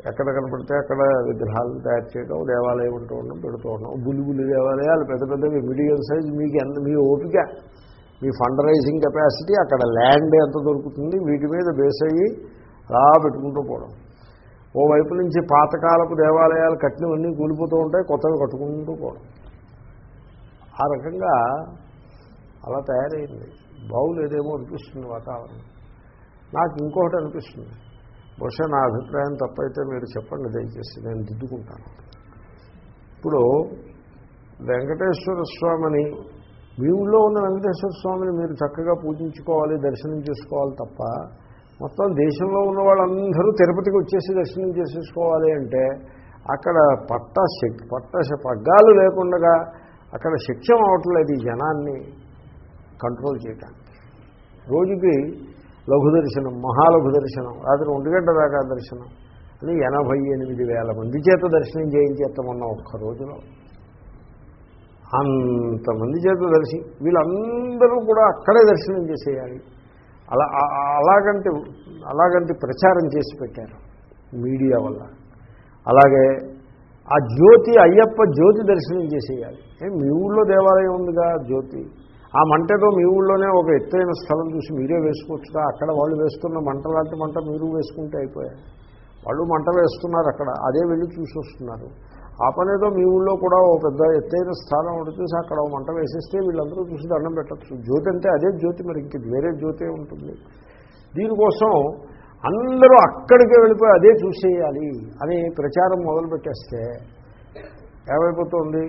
ఎక్కడ కనపడితే అక్కడ విగ్రహాలు తయారు చేయడం దేవాలయం ఉంటూ ఉండడం పెడుతూ ఉండడం బుల్లి దేవాలయాలు పెద్ద పెద్దవి మీడియం సైజ్ మీకు ఎంత మీ ఓపిక మీ ఫండ్ రైజింగ్ కెపాసిటీ అక్కడ ల్యాండ్ ఎంత దొరుకుతుంది వీటి మీద బేస్ అయ్యి అలా పెట్టుకుంటూ పోవడం. ఓ వైపు నుంచి పాతకాలపు దేవాలయాలు కట్టినవన్నీ కూలిపోతూ ఉంటాయి కొత్తవి కట్టుకుంటూ పోవడం. ఆ రకంగా అలా తయారైంది. బాగులేదేమో అనిపిస్తుంది వాతావరణం. నాకు ఇంకొకటి అనిపిస్తుంది. బహుశా నా అభిప్రాయం తప్పైతే మీరు చెప్పండి దయచేసి నేను దిద్దుకుంటాను. ఇప్పుడు వెంకటేశ్వర స్వామిని మీ ఊళ్ళో ఉన్న వెంకటేశ్వర స్వామిని మీరు చక్కగా పూజించుకోవాలి దర్శనం చేసుకోవాలి తప్ప మొత్తం దేశంలో ఉన్న వాళ్ళందరూ తిరుపతికి వచ్చేసి దర్శనం చేసేసుకోవాలి అంటే అక్కడ పట్ట పట్ట పగ్గాలు లేకుండా అక్కడ శిక్షం అవట్లేదు ఈ జనాన్ని కంట్రోల్ చేయటానికి. రోజుకి లఘు దర్శనం మహాలఘు దర్శనం రాత్రి ఒంటి గంట దాకా దర్శనం. అని ఎనభై ఎనిమిది వేల మంది చేత దర్శనం చేయించేస్తామన్న ఒక్క రోజులో. అంతమంది చేత దర్శి వీళ్ళందరూ కూడా అక్కడే దర్శనం చేసేయాలి. అలా అలాగంటే అలాగంటే ప్రచారం చేసి పెట్టారు మీడియా వల్ల. అలాగే ఆ జ్యోతి అయ్యప్ప జ్యోతి దర్శనం చేసేయాలి. మీ ఊళ్ళో దేవాలయం ఉందిగా జ్యోతి? ఆ మంటతో మీ ఊళ్ళోనే ఒక ఎత్తైన స్థలం చూసి మీరే వేసుకోవచ్చుగా. అక్కడ వాళ్ళు వేస్తున్న మంట లాంటి మంట మీరు వేసుకుంటే అయిపోయాయి. వాళ్ళు మంట వేస్తున్నారు అక్కడ. అదే వెళ్ళి చూసి వస్తున్నారు. ఆ పనేదో మీ ఊళ్ళో కూడా ఓ పెద్ద ఎత్తైన స్థానం ఒకటి చూసి అక్కడ మంట వేసేస్తే వీళ్ళందరూ చూసి దండం పెట్టచ్చు. జ్యోతి అంటే అదే జ్యోతి మరి ఇంక వేరే జ్యోతి ఉంటుంది. దీనికోసం అందరూ అక్కడికే వెళ్ళిపోయి అదే చూసేయాలి అని ప్రచారం మొదలుపెట్టేస్తే ఏమైపోతుంది?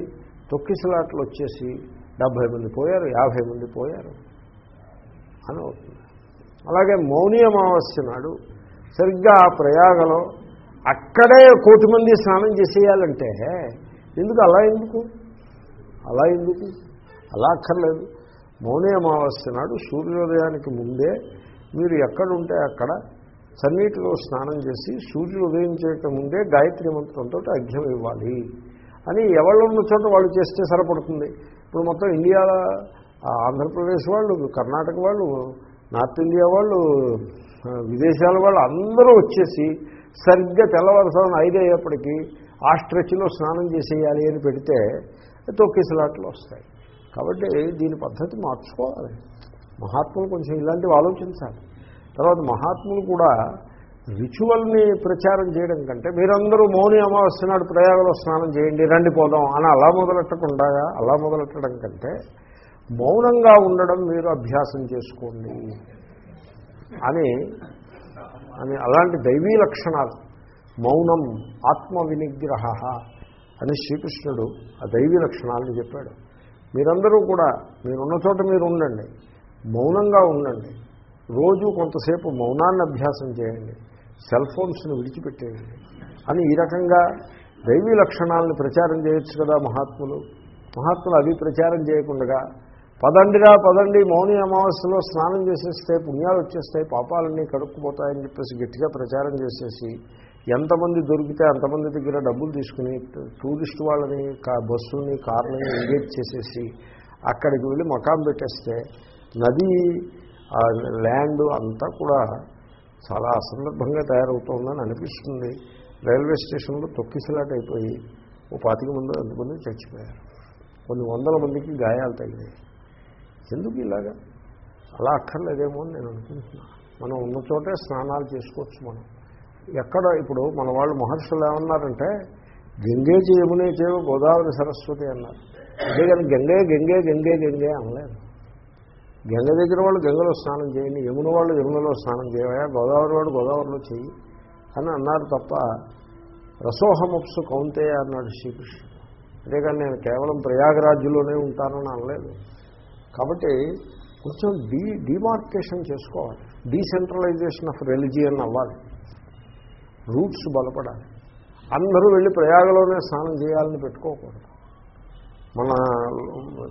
తొక్కిసలాట్లు వచ్చేసి డెబ్భై మంది పోయారు యాభై మంది పోయారు అని అవుతుంది. అలాగే మౌని అమావాస్య నాడు సరిగ్గా ఆ ప్రయాగలో అక్కడే కోటి మంది స్నానం చేసేయాలంటే ఎందుకు అలా ఎందుకు? అలా ఎందుకు? అలా అక్కర్లేదు. మౌని అమావాస్య నాడు సూర్యోదయానికి ముందే మీరు ఎక్కడుంటే అక్కడ చన్నీటిలో స్నానం చేసి సూర్యుడు ఉదయించేట ముందే గాయత్రి మంత్రంతో అర్ఘ్యం ఇవ్వాలి అని ఎవళ్ళు ఉన్న చోట వాళ్ళు చేస్తే సరిపడుతుంది. ఇప్పుడు మొత్తం ఇండియాలో ఆంధ్రప్రదేశ్ వాళ్ళు కర్ణాటక వాళ్ళు నార్త్ ఇండియా వాళ్ళు విదేశాల వాళ్ళు అందరూ వచ్చేసి సరిగ్గా తెల్లవారుసాలను ఐదు అయ్యేప్పటికీ ఆ స్ట్రెచ్లో స్నానం చేసేయాలి అని పెడితే తొక్కిసలాట్లు వస్తాయి. కాబట్టి దీని పద్ధతి మార్చుకోవాలి. మహాత్ములు కొంచెం ఇలాంటివి ఆలోచించాలి. తర్వాత మహాత్ములు కూడా రిచువల్ని ప్రచారం చేయడం కంటే మీరందరూ మౌని అమావాస్య నాడు ప్రయాగలో స్నానం చేయండి రండి పోదాం అని అలా మొదలెట్టకుండా అలా మొదలెట్టడం కంటే మౌనంగా ఉండడం మీరు అభ్యాసం చేసుకోండి అని అని అలాంటి దైవీ లక్షణాలు. మౌనం ఆత్మ వినిగ్రహ అని శ్రీకృష్ణుడు ఆ దైవీ లక్షణాలను చెప్పాడు. మీరందరూ కూడా మీరున్న చోట మీరు ఉండండి మౌనంగా ఉండండి. రోజు కొంతసేపు మౌనాన్ని అభ్యాసం చేయండి. సెల్ ఫోన్స్ని విడిచిపెట్టేయండి అని ఈ రకంగా దైవీ లక్షణాలను ప్రచారం చేయొచ్చు కదా మహాత్ములు. మహాత్ములు అవి ప్రచారం చేయకుండా పదండిరా పదండి మౌని అమావాస్యలో స్నానం చేసేస్తే పుణ్యాలు వచ్చేస్తాయి పాపాలన్నీ కడుక్కుపోతాయని చెప్పేసి గట్టిగా ప్రచారం చేసేసి ఎంతమంది దొరికితే అంతమంది దగ్గర డబ్బులు తీసుకుని టూరిస్ట్ వాళ్ళని కా బస్సుల్ని కార్లని ఎంగేజ్ చేసేసి అక్కడికి వెళ్ళి మకాం పెట్టేస్తే నది ల్యాండ్ అంతా కూడా చాలా అసందర్భంగా తయారవుతోందని అనిపిస్తుంది. రైల్వే స్టేషన్లో తొక్కిసలాట అయిపోయి ఓ పాతిక మంది ఎంతమంది చచ్చిపోయారు. కొన్ని వందల మందికి గాయాలు తగిలాయి. ఎందుకు ఇలాగా? అలా అక్కర్లేదేమో అని నేను అనుకుంటున్నాను మనం ఉన్న చోటే స్నానాలు చేసుకోవచ్చు మనం. ఎక్కడ ఇప్పుడు మన వాళ్ళు మహర్షులు ఏమన్నారంటే గంగే యమునే చేవ గోదావరి సరస్వతి అన్నారు. అదే కానీ గంగే గంగే గంగే గంగే అనలేదు. గంగ దగ్గర వాళ్ళు గంగలో స్నానం చేయండి యమున వాళ్ళు యమునలో స్నానం చేయవా గోదావరి వాడు గోదావరిలో చెయ్యి అని అన్నారు తప్ప రసోహమప్సు కౌంతే అన్నాడు శ్రీకృష్ణుడు. అంతేకాని నేను కేవలం ప్రయాగరాజ్యులోనే ఉంటానని అనలేదు. కాబట్టి కొంచెం డీ డిమార్కేషన్ చేసుకోవాలి. డీసెంట్రలైజేషన్ ఆఫ్ రెలిజియన్ అవ్వాలి. రూట్స్ బలపడాలి. అందరూ వెళ్ళి ప్రయాగలోనే స్నానం చేయాలని పెట్టుకోకూడదు. మన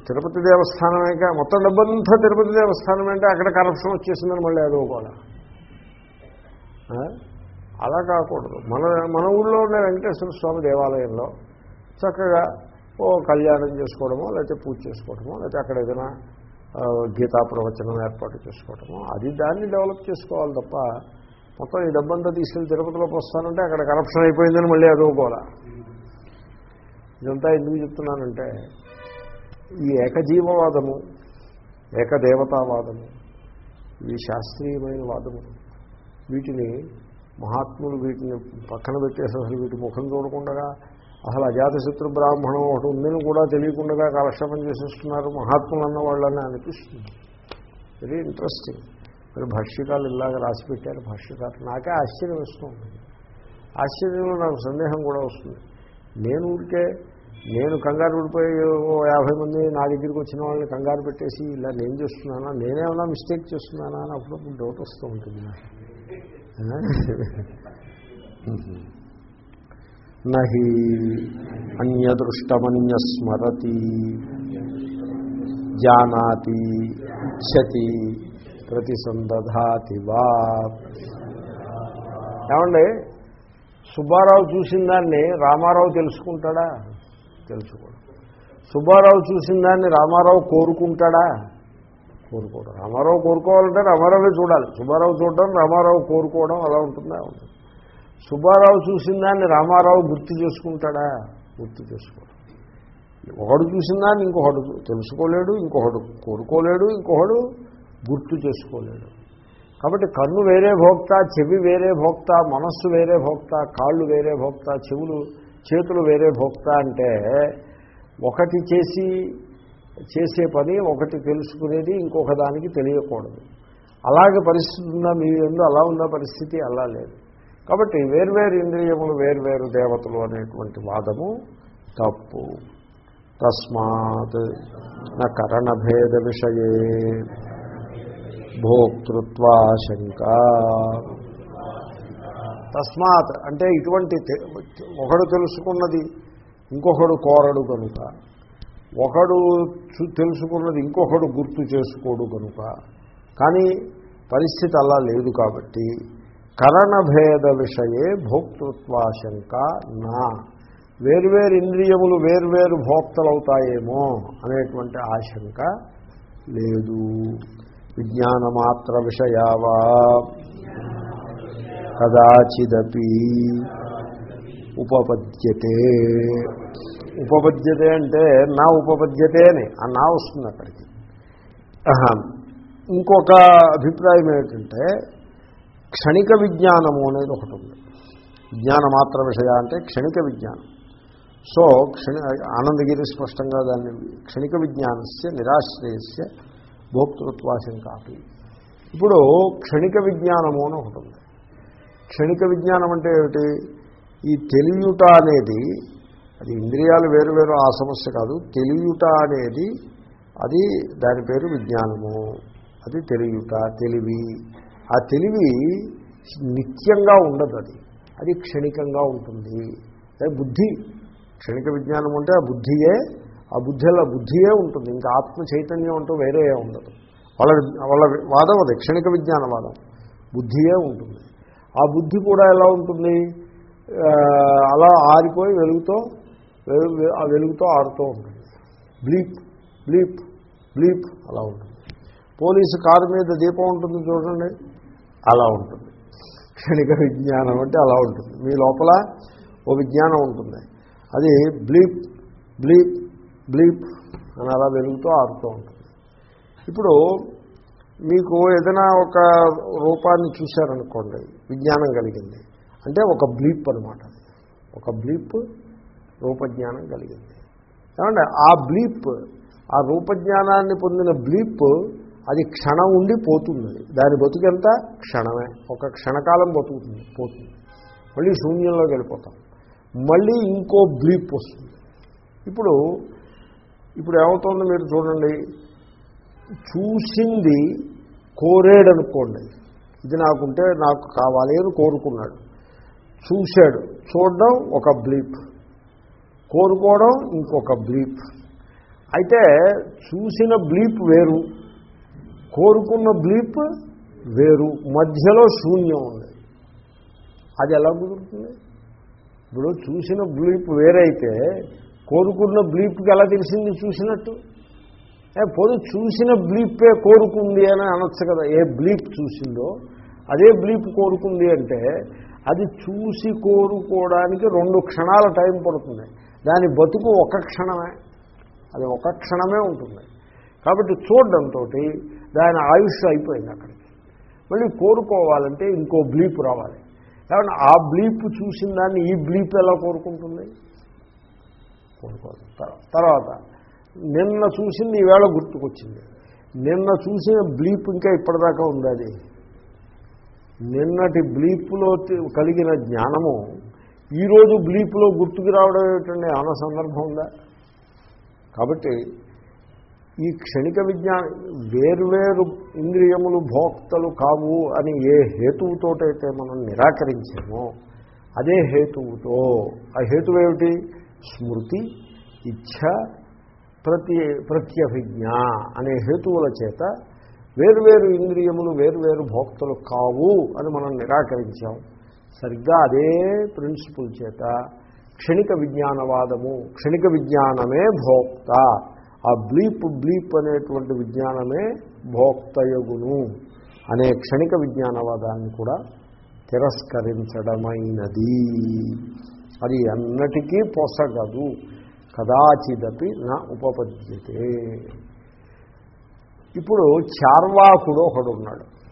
తిరుపతి దేవస్థానమేక మొత్తం డబ్బంతా తిరుపతి దేవస్థానం అంటే అక్కడ కరప్షన్ వచ్చేసిందని మళ్ళీ అదో కూడా అలా కాకూడదు. మన మన ఊళ్ళో ఉండే వెంకటేశ్వర స్వామి దేవాలయంలో చక్కగా ఓ కళ్యాణం చేసుకోవడమో లేకపోతే పూజ చేసుకోవడమో లేకపోతే అక్కడ ఏదైనా గీతా ప్రవచనం ఏర్పాటు చేసుకోవడమో అది దాన్ని డెవలప్ చేసుకోవాలి తప్ప మొత్తం ఈ డబ్బంతా తీసుకెళ్ళి తిరుపతిలోకి వస్తానంటే అక్కడ కరప్షన్ అయిపోయిందని మళ్ళీ అదోకోవాలా ఇదంతా ఎందుకు చెప్తున్నానంటే ఈ ఏకజీవవాదము ఏకదేవతావాదము ఇవి శాస్త్రీయమైన వాదము. వీటిని మహాత్ములు వీటిని పక్కన పెట్టేసి అసలు వీటి ముఖం చూడకుండా అసలు అజాతశత్రు బ్రాహ్మణం ఒకటి ఉందని కూడా తెలియకుండా కాలక్షేపం చేసేస్తున్నారు మహాత్ములు అన్న వాళ్ళని అనిపిస్తుంది. వెరీ ఇంట్రెస్టింగ్ మరి భాష్యకాలు ఇలాగ రాసి పెట్టారు భాష్యకాలు నాకే ఆశ్చర్యం వస్తుంది ఆశ్చర్యంలో నాకు సందేహం కూడా వస్తుంది. నేను ఊరికే నేను కంగారు పడిపోయి ఓ యాభై మంది నా దగ్గరికి వచ్చిన వాళ్ళని కంగారు పెట్టేసి ఇలా నేను చేస్తున్నానా నేనేమన్నా మిస్టేక్ చేస్తున్నానా అని అప్పుడప్పుడు డౌట్ వస్తూ ఉంటుంది నహి అన్యదృష్టమన్యస్మరతి జానాతి ఇచ్చతి ప్రతిసందధాతి వా. ఏమండి? సుబ్బారావు చూసిన దాన్ని రామారావు తెలుసుకుంటాడా? తెలుసుకోవడం. సుబ్బారావు చూసిన దాన్ని రామారావు కోరుకుంటాడా? కోరుకోడు రామారావు కోరుకోవాలంటే రామారావే చూడాలి. సుబ్బారావు చూడడం రామారావు కోరుకోవడం అలా ఉంటుందా? ఉంటుంది సుబ్బారావు చూసిన దాన్ని రామారావు గుర్తు చేసుకుంటాడా? గుర్తు చేసుకోడు. ఒకడు చూసిన దాన్ని ఇంకొకడు తెలుసుకోలేడు ఇంకొకడు కోరుకోలేడు ఇంకొకడు గుర్తు చేసుకోలేడు. కాబట్టి కన్ను వేరే భోక్త చెవి వేరే భోక్త మనస్సు వేరే భోక్త కాళ్ళు వేరే భోక్త చెవులు చేతులు వేరే భోక్త అంటే ఒకటి చేసి చేసే పని ఒకటి తెలుసుకునేది ఇంకొక దానికి తెలియకూడదు. అలాగే పరిస్థితి ఉందా మీ ఎందు అలా ఉందా పరిస్థితి? అలా లేదు. కాబట్టి వేర్వేరు ఇంద్రియములు వేర్వేరు దేవతలు అనేటువంటి వాదము తప్పు. తస్మాత్ నా కరణభేద విషయే భోక్తృత్వాశంకా. తస్మాత్ అంటే ఇటువంటి తె- ఒకడు తెలుసుకున్నది ఇంకొకడు కోరడు కనుక. ఒకడు తెలుసుకున్నది ఇంకొకడు గుర్తు చేసుకోడు కనుక. కానీ పరిస్థితి అలా లేదు కాబట్టి కరణభేద విషయే భోక్తృత్వాశంక నా. వేర్వేరు ఇంద్రియములు వేర్వేరు భోక్తలవుతాయేమో అనేటువంటి ఆశంక లేదు. విజ్ఞానమాత్ర విషయావా కదాచిదపి ఉపపద్యతే. ఉపపద్యతే అంటే నా ఉపపద్యతే అని ఆ నా వస్తుంది అక్కడికి. ఇంకొక అభిప్రాయం ఏమిటంటే క్షణిక విజ్ఞానము అనేది ఒకటి ఉంది. విజ్ఞానమాత్ర విషయ అంటే క్షణిక విజ్ఞానం. సో క్షణి ఆనందగిరి స్పష్టంగా దాన్ని క్షణిక విజ్ఞానస్య నిరాశ్రయస్య భోక్తృత్వాశంకాపి. ఇప్పుడు క్షణిక విజ్ఞానము అని ఒకటి ఉంది. క్షణిక విజ్ఞానం అంటే ఏమిటి? ఈ తెలియుట అనేది అది ఇంద్రియాలు వేరు వేరు ఆ సమస్య కాదు. తెలియుట అనేది అది దాని పేరు విజ్ఞానము. అది తెలియుట తెలివి. ఆ తెలివి నిత్యంగా ఉండదు అది. అది క్షణికంగా ఉంటుంది. అదే బుద్ధి. క్షణిక విజ్ఞానం అంటే ఆ బుద్ధియే ఆ బుద్ధిలో బుద్ధియే ఉంటుంది. ఇంకా ఆత్మ చైతన్యం అంటూ వేరే ఉండదు. వాళ్ళ వాళ్ళ వాదం అది క్షణిక విజ్ఞానవాదం. బుద్ధియే ఉంటుంది. ఆ బుద్ధి కూడా ఎలా ఉంటుంది? అలా ఆరిపోయి వెలుగుతో వెలుగు- వెలుగుతో ఆరుతూ ఉంటుంది. బ్లీప్ బ్లీప్ బ్లీప్ అలా ఉంటుంది. పోలీసు కారు మీద దీపం ఉంటుంది చూడండి అలా ఉంటుంది. క్షణిక విజ్ఞానం అంటే అలా ఉంటుంది. మీ లోపల ఓ విజ్ఞానం ఉంటుంది. అది బ్లీప్ బ్లీప్ బ్లీప్ అని అలా వెలుగుతూ ఆరుతూ ఉంటుంది. ఇప్పుడు మీకు ఏదైనా ఒక రూపాన్ని చూశారనుకోండి విజ్ఞానం కలిగింది. అంటే ఒక బ్లీప్ అనమాట ఒక బ్లీప్ రూపజ్ఞానం కలిగింది. ఏమంటే ఆ బ్లీప్ ఆ రూపజ్ఞానాన్ని పొందిన బ్లీప్ అది క్షణం ఉండి పోతుంది. దాని బతుకెంత క్షణమే. ఒక క్షణకాలం బతుకుతుంది పోతుంది. మళ్ళీ శూన్యంలోకి వెళ్ళిపోతాం. మళ్ళీ ఇంకో బ్లీప్ వస్తుంది. ఇప్పుడు ఇప్పుడు ఏమవుతుందో మీరు చూడండి. చూసింది కోరేడనుకోండి. ఇది నాకుంటే నాకు కావాలి అని కోరుకున్నాడు. చూశాడు. చూడడం ఒక బ్లీప్ కోరుకోవడం ఇంకొక బ్లీప్ అయితే చూసిన బ్లీప్ వేరు. కోరుకున్న బ్లీప్ వేరు. మధ్యలో శూన్యం ఉంది. అది ఎలా కుదురుతుంది? ఇప్పుడు చూసిన బ్లీప్ వేరైతే కోరుకున్న బ్లీప్కి ఎలా తెలిసింది చూసినట్టు? ఏ చూసిన బ్లీపే కోరుకుంది అని అనొచ్చు కదా. ఏ బ్లీప్ చూసిందో అదే బ్లీప్ కోరుకుంది అంటే అది చూసి కోరుకోవడానికి రెండు క్షణాల టైం పడుతుంది. దాని బతుకు ఒక క్షణమే. అది ఒక క్షణమే ఉంటుంది. కాబట్టి చూడడంతో దాని ఆయుష్ అయిపోయింది అక్కడికి. మళ్ళీ కోరుకోవాలంటే ఇంకో బ్లీప్ రావాలి. కాబట్టి ఆ బ్లీప్ చూసిన దాన్ని ఈ బ్లీప్ ఎలా కోరుకుంటుంది? కోరుకోవాలి. తర్వాత. నిన్న చూసింది ఈవేళ గుర్తుకొచ్చింది. నిన్న చూసిన బ్లీప్ ఇంకా ఇప్పటిదాకా ఉంది అది? నిన్నటి బ్లీప్లో కలిగిన జ్ఞానము ఈరోజు బ్లీప్లో గుర్తుకు రావడం ఏమిటండి ఆన సందర్భం ఉందా? కాబట్టి ఈ క్షణిక విజ్ఞాన వేర్వేరు ఇంద్రియములు భోక్తలు కావు అని ఏ హేతువుతోటైతే మనం నిరాకరించామో అదే హేతువుతో. ఆ హేతు ఏమిటి స్మృతి ఇచ్ఛ ప్రతి ప్రత్యభిజ్ఞ అనే హేతువుల చేత వేర్వేరు ఇంద్రియములు వేర్వేరు భోక్తలు కావు అని మనం నిరాకరించాం. సరిగ్గా అదే ప్రిన్సిపుల్ చేత క్షణిక విజ్ఞానవాదము క్షణిక విజ్ఞానమే భోక్త. ఆ బ్లీప్ బ్లీప్ అనేటువంటి విజ్ఞానమే భోక్తయగును అనే క్షణిక విజ్ఞానవాదాన్ని కూడా తిరస్కరించడమైనది. అది అన్నటికీ పొసగదు. కదాచిదపి నా ఉపపద్యతే. ఇప్పుడు చార్వాకుడు ఒకడు ఉన్నాడు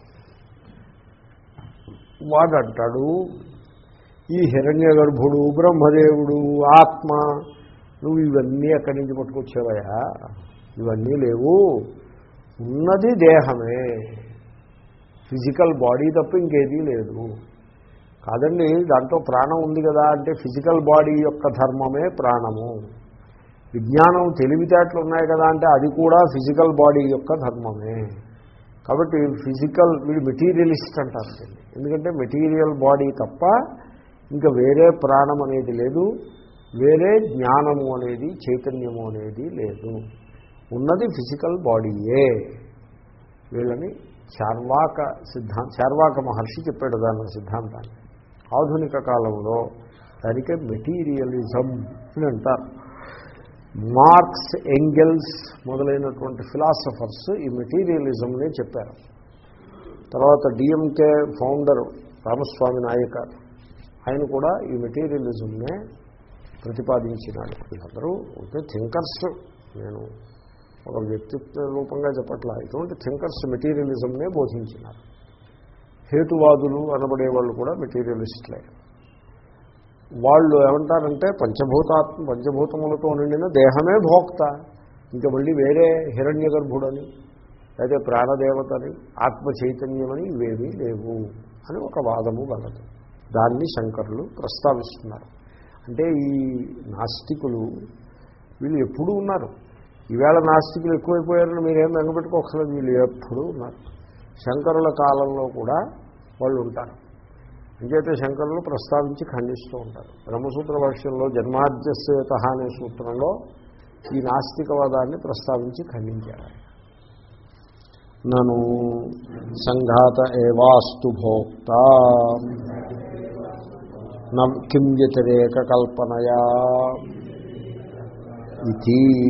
వాడు అంటాడు ఈ హిరణ్య గర్భుడు బ్రహ్మదేవుడు ఆత్మ నువ్వు ఇవన్నీ ఎక్కడి నుంచి పట్టుకొచ్చావయ్యా? ఇవన్నీ లేవు. ఉన్నది దేహమే. ఫిజికల్ బాడీ తప్ప ఇంకేదీ లేదు. కాదండి దాంట్లో ప్రాణం ఉంది కదా అంటే ఫిజికల్ బాడీ యొక్క ధర్మమే ప్రాణము. విజ్ఞానం తెలివితేటలు ఉన్నాయి కదా అంటే అది కూడా ఫిజికల్ బాడీ యొక్క ధర్మమే. కాబట్టి ఫిజికల్ వీడు మెటీరియలిస్ట్ అంటారు ఎందుకంటే మెటీరియల్ బాడీ తప్ప ఇంకా వేరే ప్రాణం అనేది లేదు వేరే జ్ఞానము అనేది చైతన్యము అనేది లేదు. ఉన్నది ఫిజికల్ బాడీయే. వీళ్ళని చార్వాక సిద్ధాంత చార్వాక మహర్షి చెప్పాడు దాని సిద్ధాంతాన్ని. ఆధునిక కాలంలో దానికే మెటీరియలిజం అని అంటారు. మార్క్స్ ఎంగెల్స్ మొదలైనటువంటి ఫిలాసఫర్స్ ఈ మెటీరియలిజంనే చెప్పారు. తర్వాత డిఎంకే ఫౌండర్ రామస్వామి నాయకర్ ఆయన కూడా ఈ మెటీరియలిజంనే ప్రతిపాదించినాడు. వీళ్ళందరూ ఓకే థింకర్స్. నేను ఒక వ్యక్తిత్వ రూపంగా చెప్పట్లా ఇటువంటి థింకర్స్ మెటీరియలిజంనే బోధించినారు. హేతువాదులు అనబడే వాళ్ళు కూడా మెటీరియలిస్ట్లే. వాళ్ళు ఏమంటారంటే పంచభూతాత్మ పంచభూతములతో నిండిన దేహమే భోక్త. ఇంకా మళ్ళీ వేరే హిరణ్య గర్భుడని అయితే ప్రాణదేవతని ఆత్మ చైతన్యమని ఇవేమీ లేవు అని ఒక వాదము గలదు. దాన్ని శంకరులు ప్రస్తావిస్తున్నారు. అంటే ఈ నాస్తికులు వీళ్ళు ఎప్పుడూ ఉన్నారు. ఈవేళ నాస్తికులు ఎక్కువైపోయారని మీరేం వెంగపెట్టుకోకర్లేదు వీళ్ళు ఎప్పుడూ ఉన్నారు. శంకరుల కాలంలో కూడా వాళ్ళు ఉంటారు. అంచేతే శంకరులు ప్రస్తావించి ఖండిస్తూ ఉంటారు. బ్రహ్మసూత్ర భాష్యంలో జన్మాద్యస్యత అనే సూత్రంలో ఈ నాస్తికవాదాన్ని ప్రస్తావించి ఖండించారు. నను సంఘాత ఏవాస్తు భోక్త. కిం వ్యతిరేక కల్పనయా. ఇది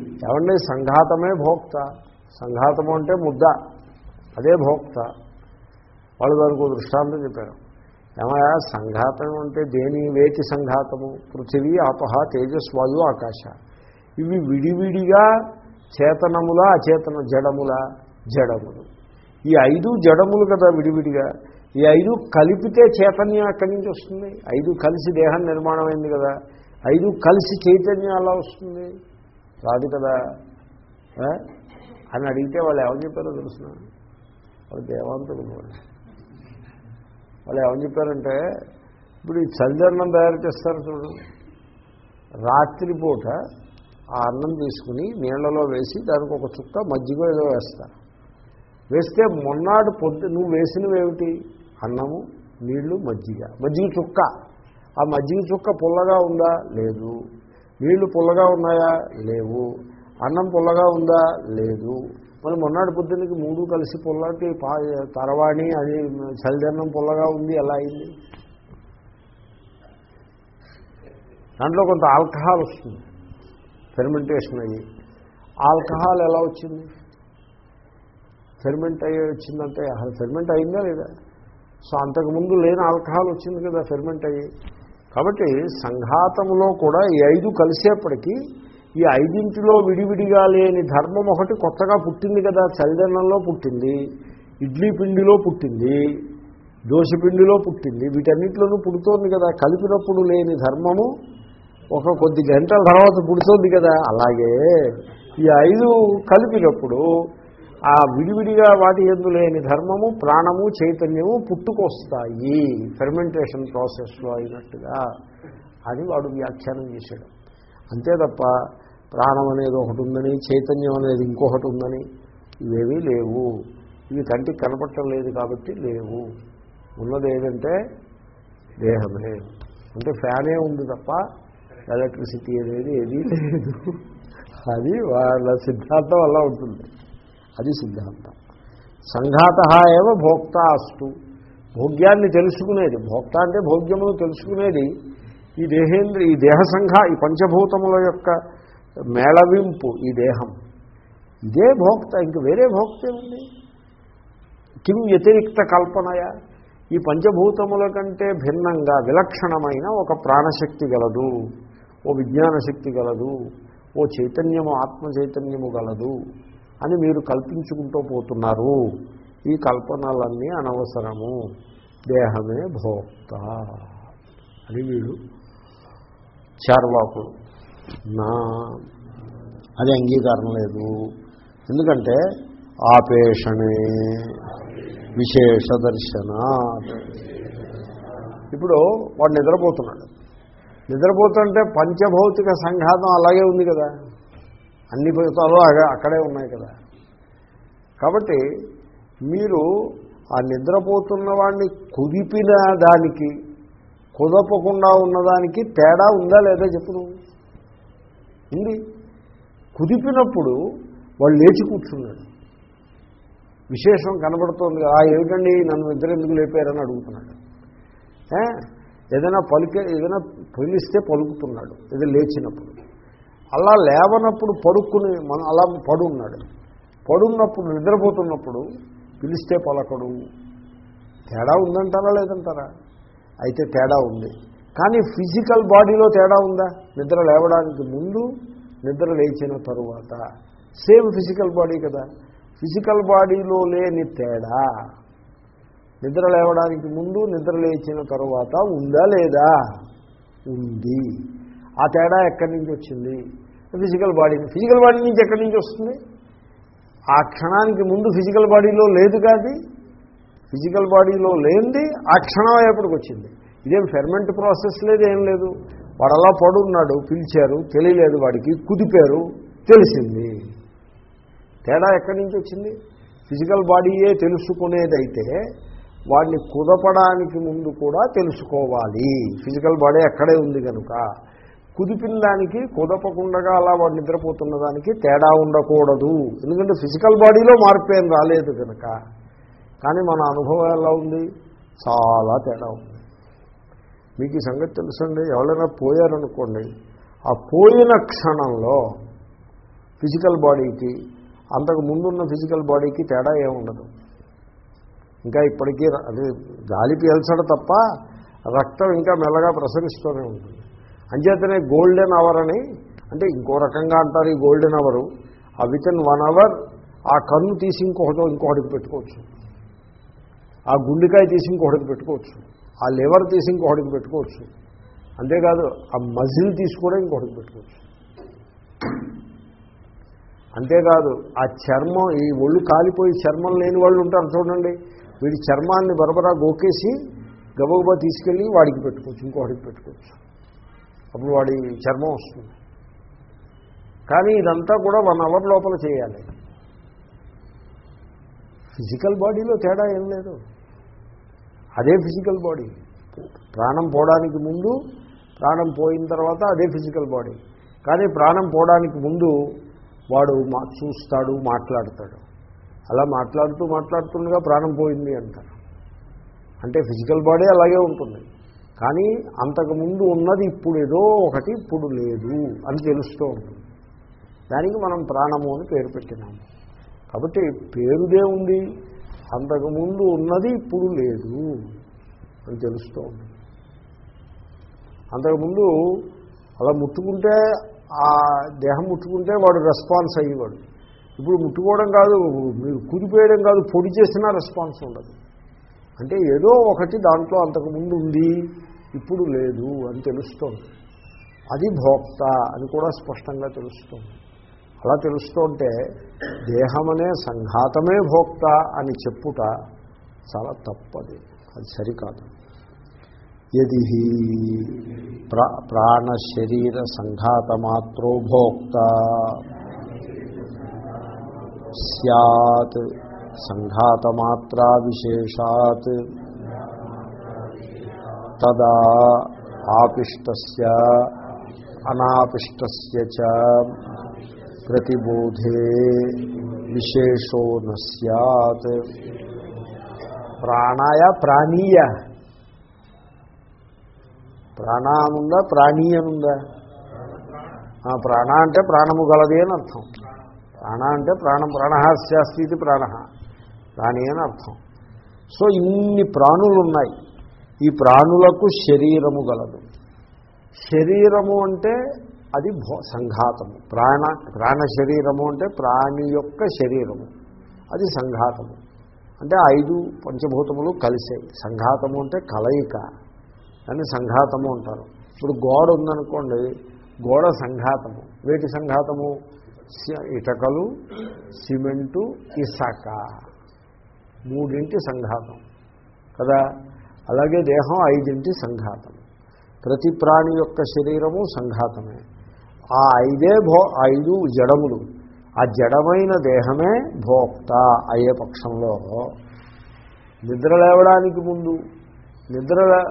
ఏమండి సంఘాతమే భోక్త. సంఘాతము అంటే ముద్ద. అదే భోక్త. వాళ్ళు దానికి దృష్టాంతం చెప్పారు. ఏమయ్యా? సంఘాతం అంటే దేని వేటి సంఘాతము? పృథివీ ఆపహ తేజస్వాయు ఆకాశ. ఇవి విడివిడిగా చేతనముల అచేతన జడముల జడములు. ఈ ఐదు జడములు కదా విడివిడిగా. ఈ ఐదు కలిపితే చైతన్యం ఎక్కడి నుంచి వస్తుంది? ఐదు కలిసి దేహం నిర్మాణం అయింది కదా. ఐదు కలిసి చైతన్యం అలా వస్తుంది? రాదు కదా. అని అడిగితే వాళ్ళు ఏమని చెప్పారో తెలుసిన? వాళ్ళు దేవాంతులు వాళ్ళు ఏమని చెప్పారంటే ఇప్పుడు ఈ చలిదన్నం తయారు చేస్తారు చూడు. రాత్రిపూట ఆ అన్నం తీసుకుని నీళ్ళలో వేసి దానికి ఒక చుక్క మజ్జిగ ఏదో వేస్తారు. వేస్తే మొన్నాడు పొద్దు నువ్వు వేసినవి ఏమిటి? అన్నము నీళ్ళు మజ్జిగ. మజ్జిగ చుక్క. ఆ మజ్జిగ చుక్క పుల్లగా ఉందా? లేదు. నీళ్ళు పుల్లగా ఉన్నాయా? లేవు. అన్నం పుల్లగా ఉందా? లేదు. మరి మొన్నటి పొద్దున్నకి మూడు కలిసి పొల్లటి పా తరవాణి అది చలిదన్నం పుల్లగా ఉంది ఎలా అయింది? దాంట్లో కొంత ఆల్కహాల్ వస్తుంది ఫెర్మెంటేషన్ అయ్యి. ఆల్కహాల్ ఎలా వచ్చింది? ఫెర్మెంట్ అయ్యి వచ్చిందంటే అసలు ఫెర్మెంట్ అయిందా లేదా? సో అంతకుముందు లేని ఆల్కహాల్ వచ్చింది కదా ఫెర్మెంట్ అయ్యి. కాబట్టి సంఘాతంలో కూడా ఈ ఐదు కలిసేప్పటికీ ఈ ఐదింటిలో విడివిడిగా లేని ధర్మం ఒకటి కొత్తగా పుట్టింది కదా చలిదన్నంలో పుట్టింది ఇడ్లీ పిండిలో పుట్టింది దోశ పిండిలో పుట్టింది వీటన్నిటిలోనూ పుడుతోంది కదా. కలిపినప్పుడు లేని ధర్మము ఒక కొద్ది గంటల తర్వాత పుడుతోంది కదా. అలాగే ఈ ఐదు కలిపినప్పుడు ఆ విడివిడిగా వాటి ఎందు లేని ధర్మము ప్రాణము చైతన్యము పుట్టుకొస్తాయి. ఫెర్మెంటేషన్ ప్రాసెస్లో అయినట్టుగా అని వాడు వ్యాఖ్యానం చేశాడు. అంతే తప్ప ప్రాణం అనేది ఒకటి ఉందని చైతన్యం అనేది ఇంకొకటి ఉందని ఇవేవీ లేవు. ఇవి కంటికి కనపడటం లేదు కాబట్టి లేవు. ఉన్నది ఏదంటే దేహమే. అంటే ఫ్యానే ఉంది తప్ప ఎలక్ట్రిసిటీ అనేది ఏదీ లేదు. అది వాళ్ళ సిద్ధాంతం అలా ఉంటుంది. అది సిద్ధాంతం. సంఘాత ఏవ భోక్త అస్తు భోగ్యాన్ని తెలుసుకునేది. భోక్త అంటే భోగ్యమును తెలుసుకునేది. ఈ దేహేంద్ర ఈ దేహ సంఘ ఈ పంచభూతముల యొక్క మేళవింపు ఈ దేహం. ఇదే భోక్త ఇంక వేరే భోక్త ఉంది. కిం వ్యతిరిక్త కల్పనయ? ఈ పంచభూతముల కంటే భిన్నంగా విలక్షణమైన ఒక ప్రాణశక్తి గలదు ఓ విజ్ఞాన శక్తి గలదు ఓ చైతన్యము ఆత్మ చైతన్యము గలదు అని మీరు కల్పించుకుంటూ పోతున్నారు. ఈ కల్పనలన్నీ అనవసరము. దేహమే భోక్త అని వీడు. చార్వాకుడు నా. అది అంగీకారం లేదు. ఎందుకంటే ఆపేషణే. విశేష దర్శన ఇప్పుడు వాడు నిద్రపోతున్నాడు. నిద్రపోతుంటే పంచభౌతిక సంఘాతం అలాగే ఉంది కదా. అన్ని ఫలితాలు అక్కడే ఉన్నాయి కదా. కాబట్టి మీరు ఆ నిద్రపోతున్న వాడిని కుదిపిన దానికి కుదపకుండా ఉన్నదానికి తేడా ఉందా లేదా చెప్పు నువ్వు. ఉంది కుదిపినప్పుడు వాడు లేచి కూర్చున్నాడు. విశేషం కనబడుతోంది ఆ ఏమిటండి? నన్ను ఇద్దరు ఎందుకు లేపారని అడుగుతున్నాడు. ఏదైనా పలికే ఏదైనా పిలిస్తే పలుకుతున్నాడు ఏదో లేచినప్పుడు. అలా లేవనప్పుడు పడుక్కుని మనం అలా పడున్నాడు. పడున్నప్పుడు నిద్రపోతున్నప్పుడు పిలిస్తే పలకడు. తేడా ఉందంటారా లేదంటారా? అయితే తేడా ఉంది. కానీ ఫిజికల్ బాడీలో తేడా ఉందా? నిద్ర లేవడానికి ముందు నిద్ర లేచిన తరువాత. సేమ్ ఫిజికల్ బాడీ కదా. ఫిజికల్ బాడీలో లేని తేడా. నిద్ర లేవడానికి ముందు నిద్ర లేచిన తరువాత ఉందా లేదా? ఉంది. ఆ తేడా ఎక్కడి నుంచి వచ్చింది? ఫిజికల్ బాడీ ఫిజికల్ బాడీ నుంచి ఎక్కడి నుంచి వస్తుంది? ఆ క్షణానికి ముందు ఫిజికల్ బాడీలో లేదు కాదు ఫిజికల్ బాడీలో లేనిది ఆ క్షణం ఎప్పటికి వచ్చింది? ఇదేం ఫెర్మెంట్ ప్రాసెస్ లేదు ఏం లేదు. వాడు అలా పడున్నాడు పిలిచారు తెలియలేదు వాడికి కుదిపారు తెలిసింది. తేడా ఎక్కడి నుంచి వచ్చింది? ఫిజికల్ బాడీయే తెలుసుకునేదైతే వాడిని కుదపడానికి ముందు కూడా తెలుసుకోవాలి. ఫిజికల్ బాడీ అక్కడే ఉంది కనుక కుదిపిన దానికి కుదపకుండా అలా వాడు నిద్రపోతున్న దానికి తేడా ఉండకూడదు. ఎందుకంటే ఫిజికల్ బాడీలో మార్పు ఏం రాలేదు కనుక కానీ మన అనుభవం ఎలా ఉంది? చాలా తేడా ఉంది. మీకు ఈ సంగతి తెలుసండి? ఎవరైనా పోయారనుకోండి ఆ పోయిన క్షణంలో ఫిజికల్ బాడీకి అంతకు ముందున్న ఫిజికల్ బాడీకి తేడా ఏముండదు. ఇంకా ఇప్పటికీ అది గాలి పీల్చడం తప్ప రక్తం ఇంకా మెల్లగా ప్రసరిస్తూనే ఉంటుంది. అంచేతనే గోల్డెన్ అవర్ అని అంటే ఇంకో రకంగా అంటారు ఈ గోల్డెన్ అవరు ఆ విత్ ఇన్ వన్ అవర్ ఆ కన్ను తీసి ఇంకొకటి ఇంకొకటికి పెట్టుకోవచ్చు. ఆ గుండెకాయ తీసి ఇంకొకటికి పెట్టుకోవచ్చు. ఆ లివర్ తీసి ఇంకొకటికి పెట్టుకోవచ్చు. అంతేకాదు ఆ మజిల్ తీసి కూడా ఇంకొకటికి పెట్టుకోవచ్చు. అంతేకాదు ఆ చర్మం ఈ ఒళ్ళు కాలిపోయి చర్మం లేని వాళ్ళు ఉంటారు చూడండి. వీడి చర్మాన్ని బరబరా గోకేసి గబగబా తీసుకెళ్ళి వాడికి పెట్టుకోవచ్చు ఇంకొకటికి పెట్టుకోవచ్చు. అప్పుడు వాడి చర్మం వస్తుంది. కానీ ఇదంతా కూడా వన్ అవర్ లోపల చేయాలి. ఫిజికల్ బాడీలో తేడా ఏం లేదు. అదే ఫిజికల్ బాడీ. ప్రాణం పోవడానికి ముందు ప్రాణం పోయిన తర్వాత అదే ఫిజికల్ బాడీ. కానీ ప్రాణం పోవడానికి ముందు వాడు మా చూస్తాడు మాట్లాడతాడు. అలా మాట్లాడుతూ మాట్లాడుతుండగా ప్రాణం పోయింది అంటారు. అంటే ఫిజికల్ బాడీ అలాగే ఉంటుంది. కానీ అంతకుముందు ఉన్నది ఇప్పుడు ఏదో ఒకటి ఇప్పుడు లేదు అని తెలుస్తూ ఉంటుంది. దానికి మనం ప్రాణము అని పేరు పెట్టినాము. కాబట్టి పేరుదే ఉంది. అంతకుముందు ఉన్నది ఇప్పుడు లేదు అని తెలుస్తూ ఉంది అంతకుముందు అలా ముట్టుకుంటే ఆ దేహం ముట్టుకుంటే వాడు రెస్పాన్స్ అయ్యేవాడు. ఇప్పుడు ముట్టుకోవడం కాదు మీరు కుదిపేయడం కాదు పొడి చేసినా రెస్పాన్స్ ఉండదు. అంటే ఏదో ఒకటి దాంట్లో అంతకుముందు ఉంది ఇప్పుడు లేదు అని తెలుస్తోంది. అది భోక్త అని కూడా స్పష్టంగా తెలుస్తుంది. అలా తెలుస్తుంటే దేహమనే సంఘాతమే భోక్త అని చెప్పుట చాలా తప్పది. అది సరికాదు. యది ప్రా ప్రాణశరీర సంఘాతమాత్రో భోక్త. సత్ సంఘాతమాత్రా విశేషాత్. తదా ఆపిష్ట అనాపిష్ట ప్రతిబోధే విశేషో నస్యాత్ ప్రాణాయ ప్రాణీయ. ప్రాణానుందా ప్రాణీయనుందా? అనుందా ప్రాణ అంటే ప్రాణము గలది అని అర్థం. ప్రాణ అంటే ప్రాణం ప్రాణహాస్యాస్తి ఇది ప్రాణ. ప్రాణి అని అర్థం. సో ఇన్ని ప్రాణులు ఉన్నాయి ఈ ప్రాణులకు శరీరము గలదు. శరీరము అంటే అది భో సంఘాతము. ప్రాణ ప్రాణ శరీరము అంటే ప్రాణి యొక్క శరీరము. అది సంఘాతము. అంటే ఐదు పంచభూతములు కలిసే. సంఘాతము అంటే కలయిక. అని సంఘాతము అంటారు. ఇప్పుడు గోడ ఉందనుకోండి గోడ సంఘాతము. వేటి సంఘాతము? సి- ఇటకలు సిమెంటు ఇసక. మూడింటి సంఘాతం. కదా? అలాగే దేహం ఐదింటి సంఘాతం. ప్రతి ప్రాణి యొక్క శరీరము సంఘాతమే. ఆ ఐదే భో ఐదు జడములు. ఆ జడమైన దేహమే భోక్త అయ్యే పక్షంలో. నిద్ర లేవడానికి ముందు నిద్ర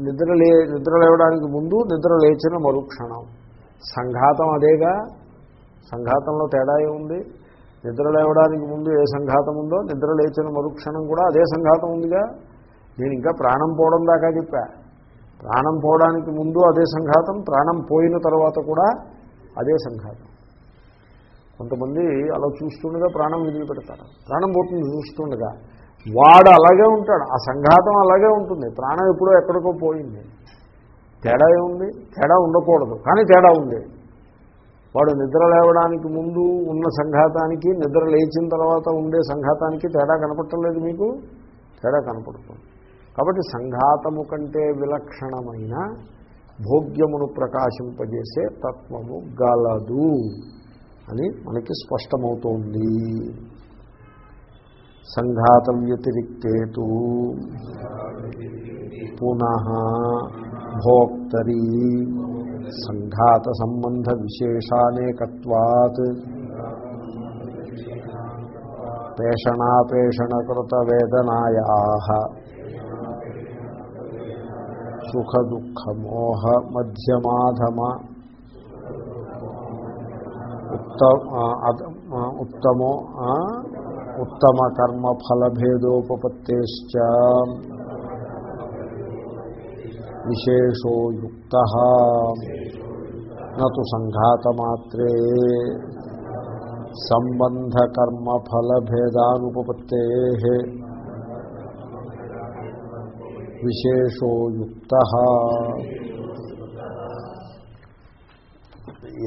నిద్ర లే నిద్ర లేవడానికి ముందు నిద్ర లేచిన మరుక్షణం. సంఘాతం అదేగా? సంఘాతంలో తేడా ఏముంది? నిద్ర లేవడానికి ముందు ఏ సంఘాతం ఉందో నిద్ర లేచిన మరుక్షణం కూడా అదే సంఘాతం ఉందిగా? నేను ఇంకా ప్రాణం పోవడం దాకా చెప్పా. ప్రాణం పోవడానికి ముందు అదే సంఘాతం ప్రాణం పోయిన తర్వాత కూడా అదే సంఘాతం. కొంతమంది అలా చూస్తుండగా ప్రాణం వదిలిపెడతారు ప్రాణం పోతుంది చూస్తుండగా. వాడు అలాగే ఉంటాడు. ఆ సంఘాతం అలాగే ఉంటుంది. ప్రాణం ఎప్పుడో ఎక్కడికో పోయింది. తేడా ఏముంది? తేడా ఉండకూడదు. కానీ తేడా ఉంది. వాడు నిద్ర లేవడానికి ముందు ఉన్న సంఘాతానికి నిద్ర లేచిన తర్వాత ఉండే సంఘాతానికి తేడా కనపట్టలేదు మీకు? తేడా కనపడుతుంది. కాబట్టి సంఘాతము కంటే విలక్షణమైన భోగ్యమును ప్రకాశింపజేసే తత్వము గలదు అని మనకి స్పష్టమవుతోంది. సంఘాతం వ్యతిరిక్తేతు పునః భోక్తరి సంఘాత సంబంధ విశేషానేకత్వాత్ పేషణాపేషణకృత వేదనాయా సుఖదుఃఖమోహ మధ్యమాధమ ఉత్త అద- ఉత్తమో ఉత్తమ కర్మ ఫలభేదోపపత్తేశ్చ విశేషో యుక్త. నతు సంఘాతమాత్రే. సంబంధకర్మ ఫలభేదానుపపత్తే విశేషోయుక్త.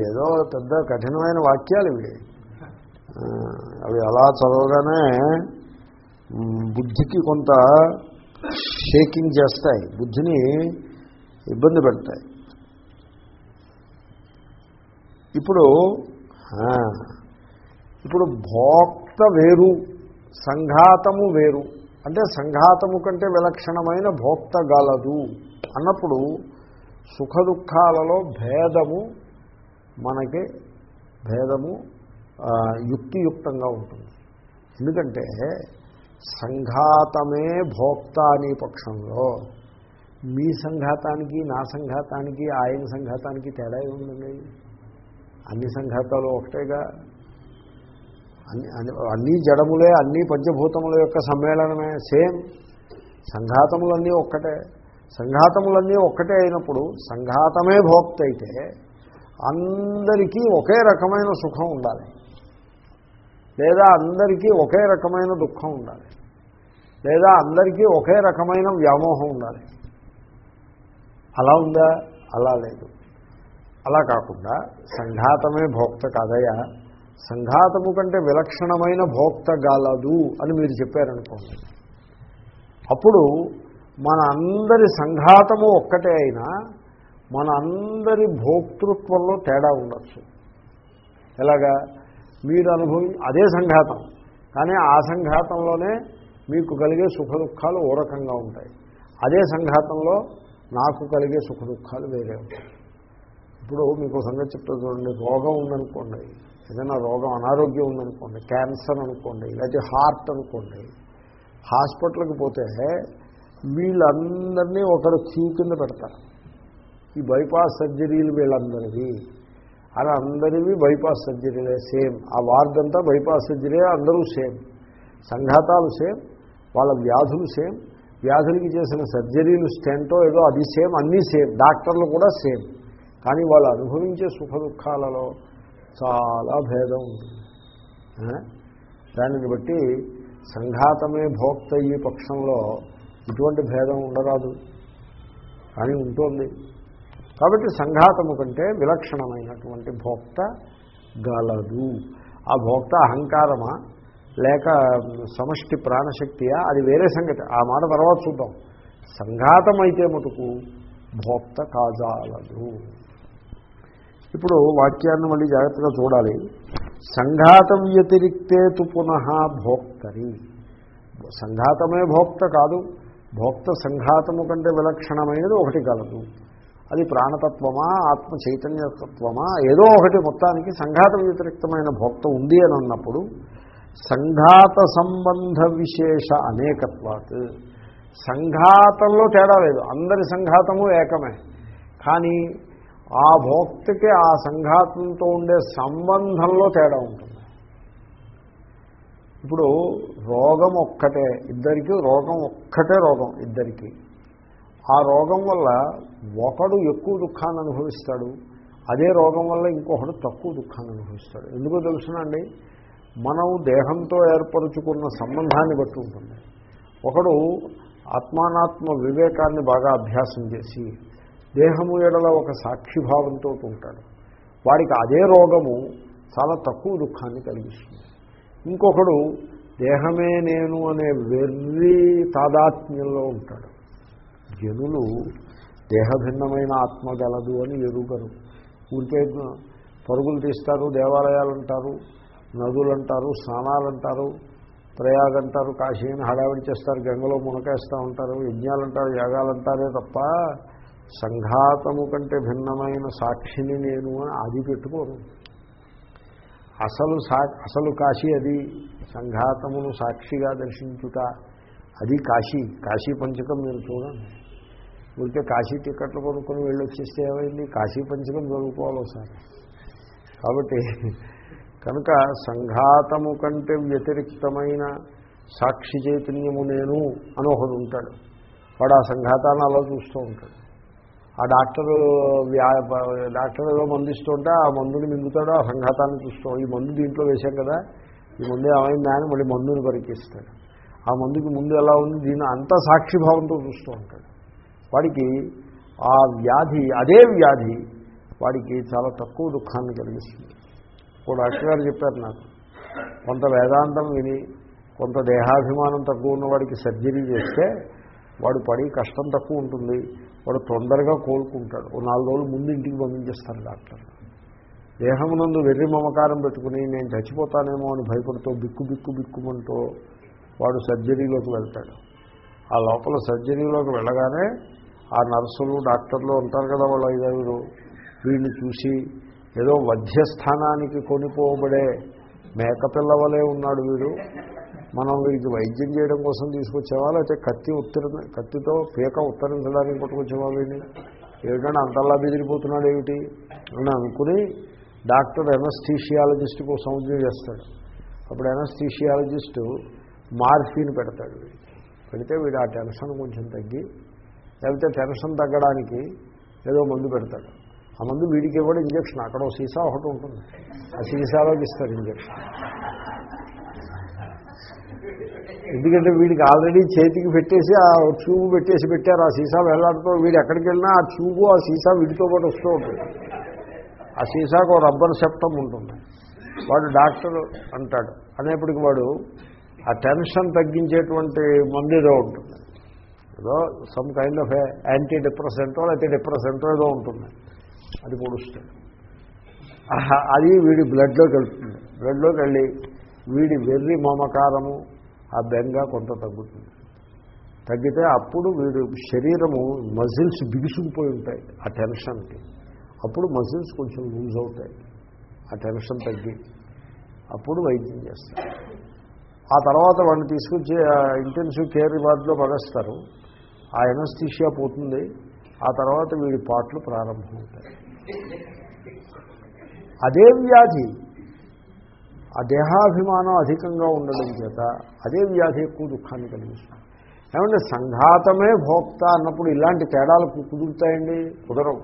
ఏదో పెద్ద కఠినమైన వాక్యాలు ఇవి. అవి అలా చదవగానే బుద్ధికి కొంత షేకింగ్ చేస్తాయి. బుద్ధిని ఇబ్బంది పెడతాయి. ఇప్పుడు ఇప్పుడు భోక్త వేరు సంఘాతము వేరు. అంటే సంఘాతము కంటే విలక్షణమైన భోక్త గలదు అన్నప్పుడు సుఖ దుఃఖాలలో భేదము మనకి భేదము యుక్తియుక్తంగా ఉంటుంది. ఎందుకంటే సంఘాతమే భోక్త అనే పక్షంలో మీ సంఘాతానికి నా సంఘాతానికి ఆయన సంఘాతానికి తేడా ఏముందండి? అన్ని సంఘాతాలు ఒకటేగా. అన్ని అన్నీ జడములే అన్ని పంచభూతముల యొక్క సమ్మేళనమే. సేమ్. సంఘాతములన్నీ ఒక్కటే. సంఘాతములన్నీ ఒక్కటే అయినప్పుడు సంఘాతమే భోక్త అయితే అందరికీ ఒకే రకమైన సుఖం ఉండాలి. లేదా అందరికీ ఒకే రకమైన దుఃఖం ఉండాలి. లేదా అందరికీ ఒకే రకమైన వ్యామోహం ఉండాలి. అలా ఉందా? అలా లేదు. అలా కాకుండా సంఘాతమే భోక్త కాదయా సంఘాతము కంటే విలక్షణమైన భోక్త గాలదు అని మీరు చెప్పారనుకోండి. అప్పుడు మన అందరి సంఘాతము ఒక్కటే అయినా మన అందరి భోక్తృత్వంలో తేడా ఉండొచ్చు. ఎలాగా? మీరు అనుభవి అదే సంఘాతం. కానీ ఆ సంఘాతంలోనే మీకు కలిగే సుఖ దుఃఖాలు ఓ రకంగా ఉంటాయి. అదే సంఘాతంలో నాకు కలిగే సుఖ దుఃఖాలు వేరే ఉంటాయి. ఇప్పుడు మీకు సంగతి చెప్తా చూడండి. రోగం ఉందనుకోండి. ఏదైనా రోగం అనారోగ్యం ఉందనుకోండి క్యాన్సర్ అనుకోండి లేకపోతే హార్ట్ అనుకోండి హాస్పిటల్కి పోతే వీళ్ళందరినీ ఒకరు క్యూ కింద పెడతారు. ఈ బైపాస్ సర్జరీలు వీళ్ళందరివి. అలా అందరివి బైపాస్ సర్జరీలే సేమ్. ఆ వార్డ్ అంతా బైపాస్ సర్జరీ అందరూ సేమ్. సంఘాతాలు సేమ్ వాళ్ళ వ్యాధులు సేమ్ వ్యాధులకి చేసిన సర్జరీలు స్టెంటో ఏదో అది సేమ్ అన్నీ సేమ్ డాక్టర్లు కూడా సేమ్. కానీ వాళ్ళు అనుభవించే సుఖ దుఃఖాలలో చాలా భేదం. ఉంటుంది దానిని బట్టి సంఘాతమే భోక్త ఈ పక్షంలో ఇటువంటి భేదం ఉండరాదు. కానీ ఉంటుంది. కాబట్టి సంఘాతము కంటే విలక్షణమైనటువంటి భోక్త గలదు. ఆ భోక్త అహంకారమా? లేక సమష్టి ప్రాణశక్తియా? అది వేరే సంగతి. ఆ మాట తర్వాత చూద్దాం. సంఘాతమైతే మటుకు భోక్త కాజాలదు. ఇప్పుడు వాక్యాన్ని మళ్ళీ జాగ్రత్తగా చూడాలి. సంఘాతం వ్యతిరిక్తే తు పునః భోక్తరి. సంఘాతమే భోక్త కాదు. భోక్త సంఘాతము కంటే విలక్షణమైనది ఒకటి కలదు. అది ప్రాణతత్వమా ఆత్మ చైతన్యతత్వమా? ఏదో ఒకటి మొత్తానికి సంఘాత వ్యతిరిక్తమైన భోక్త ఉంది అని అన్నప్పుడు సంఘాత సంబంధ విశేష అనేకత్వాత్. సంఘాతంలో తేడా లేదు. అందరి సంఘాతము ఏకమే. కానీ ఆ భోక్తకి ఆ సంఘాతంతో ఉండే సంబంధంలో తేడా ఉంటుంది. ఇప్పుడు రోగం ఒక్కటే ఇద్దరికి రోగం ఒక్కటే రోగం ఇద్దరికి. ఆ రోగం వల్ల ఒకడు ఎక్కువ దుఃఖాన్ని అనుభవిస్తాడు అదే రోగం వల్ల ఇంకొకడు తక్కువ దుఃఖాన్ని అనుభవిస్తాడు. ఎందుకో తెలుసునండి మనం దేహంతో ఏర్పరుచుకున్న సంబంధాన్ని బట్టి ఉంటుంది. ఒకడు ఆత్మానాత్మ వివేకాన్ని బాగా అభ్యాసం చేసి దేహము ఎడల ఒక సాక్షిభావంతో ఉంటాడు. వాడికి అదే రోగము చాలా తక్కువ దుఃఖాన్ని కలిగిస్తుంది. ఇంకొకడు దేహమే నేను అనే వెర్రి తాదాత్మ్యంలో ఉంటాడు. జనులు దేహభిన్నమైన ఆత్మ గలదు అని ఎరుగరు. ఊరికే పరుగులు తీస్తారు దేవాలయాలు అంటారు నదులు అంటారు స్నానాలు అంటారు ప్రయాగ అంటారు కాశీని హడావిడి చేస్తారు గంగలో మునకేస్తూ ఉంటారు యజ్ఞాలు అంటారు యాగాలు అంటారే తప్ప సంఘాతము కంటే భిన్నమైన సాక్షిని నేను అని అది పెట్టుకోను. అసలు సా అసలు కాశీ అది. సంఘాతమును సాక్షిగా దర్శించుట అది కాశీ. కాశీ పంచకం మీరు చూడండి. ఊరికే కాశీ టికెట్లు కొనుక్కొని వెళ్ళి వచ్చేస్తే ఏమైంది? కాశీ పంచకం చదువుకోవాలి ఒకసారి. కాబట్టి కనుక సంఘాతము కంటే వ్యతిరిక్తమైన సాక్షి చైతన్యము నేను అని ఒకడు ఉంటాడు. వాడు ఆ సంఘాతాన్ని అలా చూస్తూ ఉంటాడు. ఆ డాక్టరు వ్యా డాక్టర్ ఏదో మందు ఇస్తుంటే ఆ మందుని మింగుతాడు ఆ సంఘాతాన్ని చూస్తాం ఈ మందు దీంట్లో వేశాం కదా ఈ మందు ఏమైందా అని మళ్ళీ మందుని పరికిస్తాడు. ఆ మందుకి ముందు ఎలా ఉంది? దీన్ని అంతా సాక్షిభావంతో చూస్తూ ఉంటాడు. వాడికి ఆ వ్యాధి అదే వ్యాధి వాడికి చాలా తక్కువ దుఃఖాన్ని కలిగిస్తుంది. ఓ డాక్టర్ గారు చెప్పారు నాకు కొంత వేదాంతం విని కొంత దేహాభిమానం తక్కువ ఉన్నవాడికి సర్జరీ చేస్తే వాడు పడి కష్టం తక్కువ ఉంటుంది. వాడు తొందరగా కోలుకుంటాడు. ఓ నాలుగు రోజులు ముందు ఇంటికి పంపించేస్తారు డాక్టర్. దేహమునందు వెర్రి మమకారం పెట్టుకుని నేను చచ్చిపోతానేమో అని భయపడుతూ బిక్కు బిక్కు బిక్కుమంటూ వాడు సర్జరీలోకి వెళ్తాడు. ఆ లోపల సర్జరీలోకి వెళ్ళగానే ఆ నర్సులు డాక్టర్లు ఉంటారు కదా వాళ్ళు ఐదారు. వీడిని చూసి ఏదో వధ్యస్థానానికి కొనిపోబడే మేకపిల్ల వలె ఉన్నాడు వీడు. మనం వీడికి వైద్యం చేయడం కోసం తీసుకొచ్చేవా? లేకపోతే కత్తి ఉత్తర కత్తితో పీక ఉత్తరించడానికి పట్టుకొచ్చేవా వీడిని? ఏమిటంటే అంతల్లా బెదిరిపోతున్నాడు ఏమిటి? అని అనుకుని డాక్టర్ ఎనస్థీషియాలజిస్ట్ కోసం ఉద్యోగం చేస్తాడు. అప్పుడు ఎనస్థీషియాలజిస్టు మార్ఫిన్ పెడతాడు వీడికి. పెడితే వీడు ఆ టెన్షన్ కొంచెం తగ్గి లేకపోతే టెన్షన్ తగ్గడానికి ఏదో మందు పెడతాడు. ఆ మందు వీడికి కూడా ఇంజక్షన్. అక్కడ సీసా ఒకటి ఉంటుంది. ఆ సీసాలోకి ఇస్తారు ఇంజక్షన్. ఎందుకంటే వీడికి ఆల్రెడీ చేతికి పెట్టేసి ఆ ట్యూబ్ పెట్టేసి పెట్టారు ఆ సీసా వెళ్ళాడుతూ వీడు ఎక్కడికి వెళ్ళినా ఆ ట్యూబు ఆ సీసా వీడితో పాటు వస్తూ ఉంటుంది. ఆ సీసాకు ఒక రబ్బర్ సెప్టం ఉంటుంది. వాడు డాక్టర్ అంటాడు. అనేప్పటికి వాడు ఆ టెన్షన్ తగ్గించేటువంటి మందు ఏదో ఉంటుంది. ఏదో సమ్ కైండ్ ఆఫ్ యాంటీ డిప్రెసెంటో లేకపోతే డిప్రెసెంటో ఏదో ఉంటుంది. అది పొడుస్తాడు అది వీడి బ్లడ్లోకి వెళ్తుంది. బ్లడ్లోకి వెళ్ళి వీడి వెర్రి మమకారము ఆ బెంగ కొంత తగ్గుతుంది. తగ్గితే అప్పుడు వీడు శరీరము మజిల్స్ బిగుసుకుపోయి ఉంటాయి ఆ టెన్షన్కి అప్పుడు మజిల్స్ కొంచెం లూజ్ అవుతాయి ఆ టెన్షన్ తగ్గి. అప్పుడు వైద్యం చేస్తారు. ఆ తర్వాత వాడిని తీసుకొచ్చి ఇంటెన్సివ్ కేర్ వార్డులో పడేస్తారు. ఆ ఎనస్థీషియా పోతుంది. ఆ తర్వాత వీడి పాటలు ప్రారంభమవుతాయి. అదే వ్యాధి ఆ దేహాభిమానం అధికంగా ఉండడం చేత అదే వ్యాధి ఎక్కువ దుఃఖాన్ని కలిగిస్తుంది. ఏమంటే సంఘాతమే భోక్త అన్నప్పుడు ఇలాంటి తేడాలు కుదురుతాయండి? కుదరవు.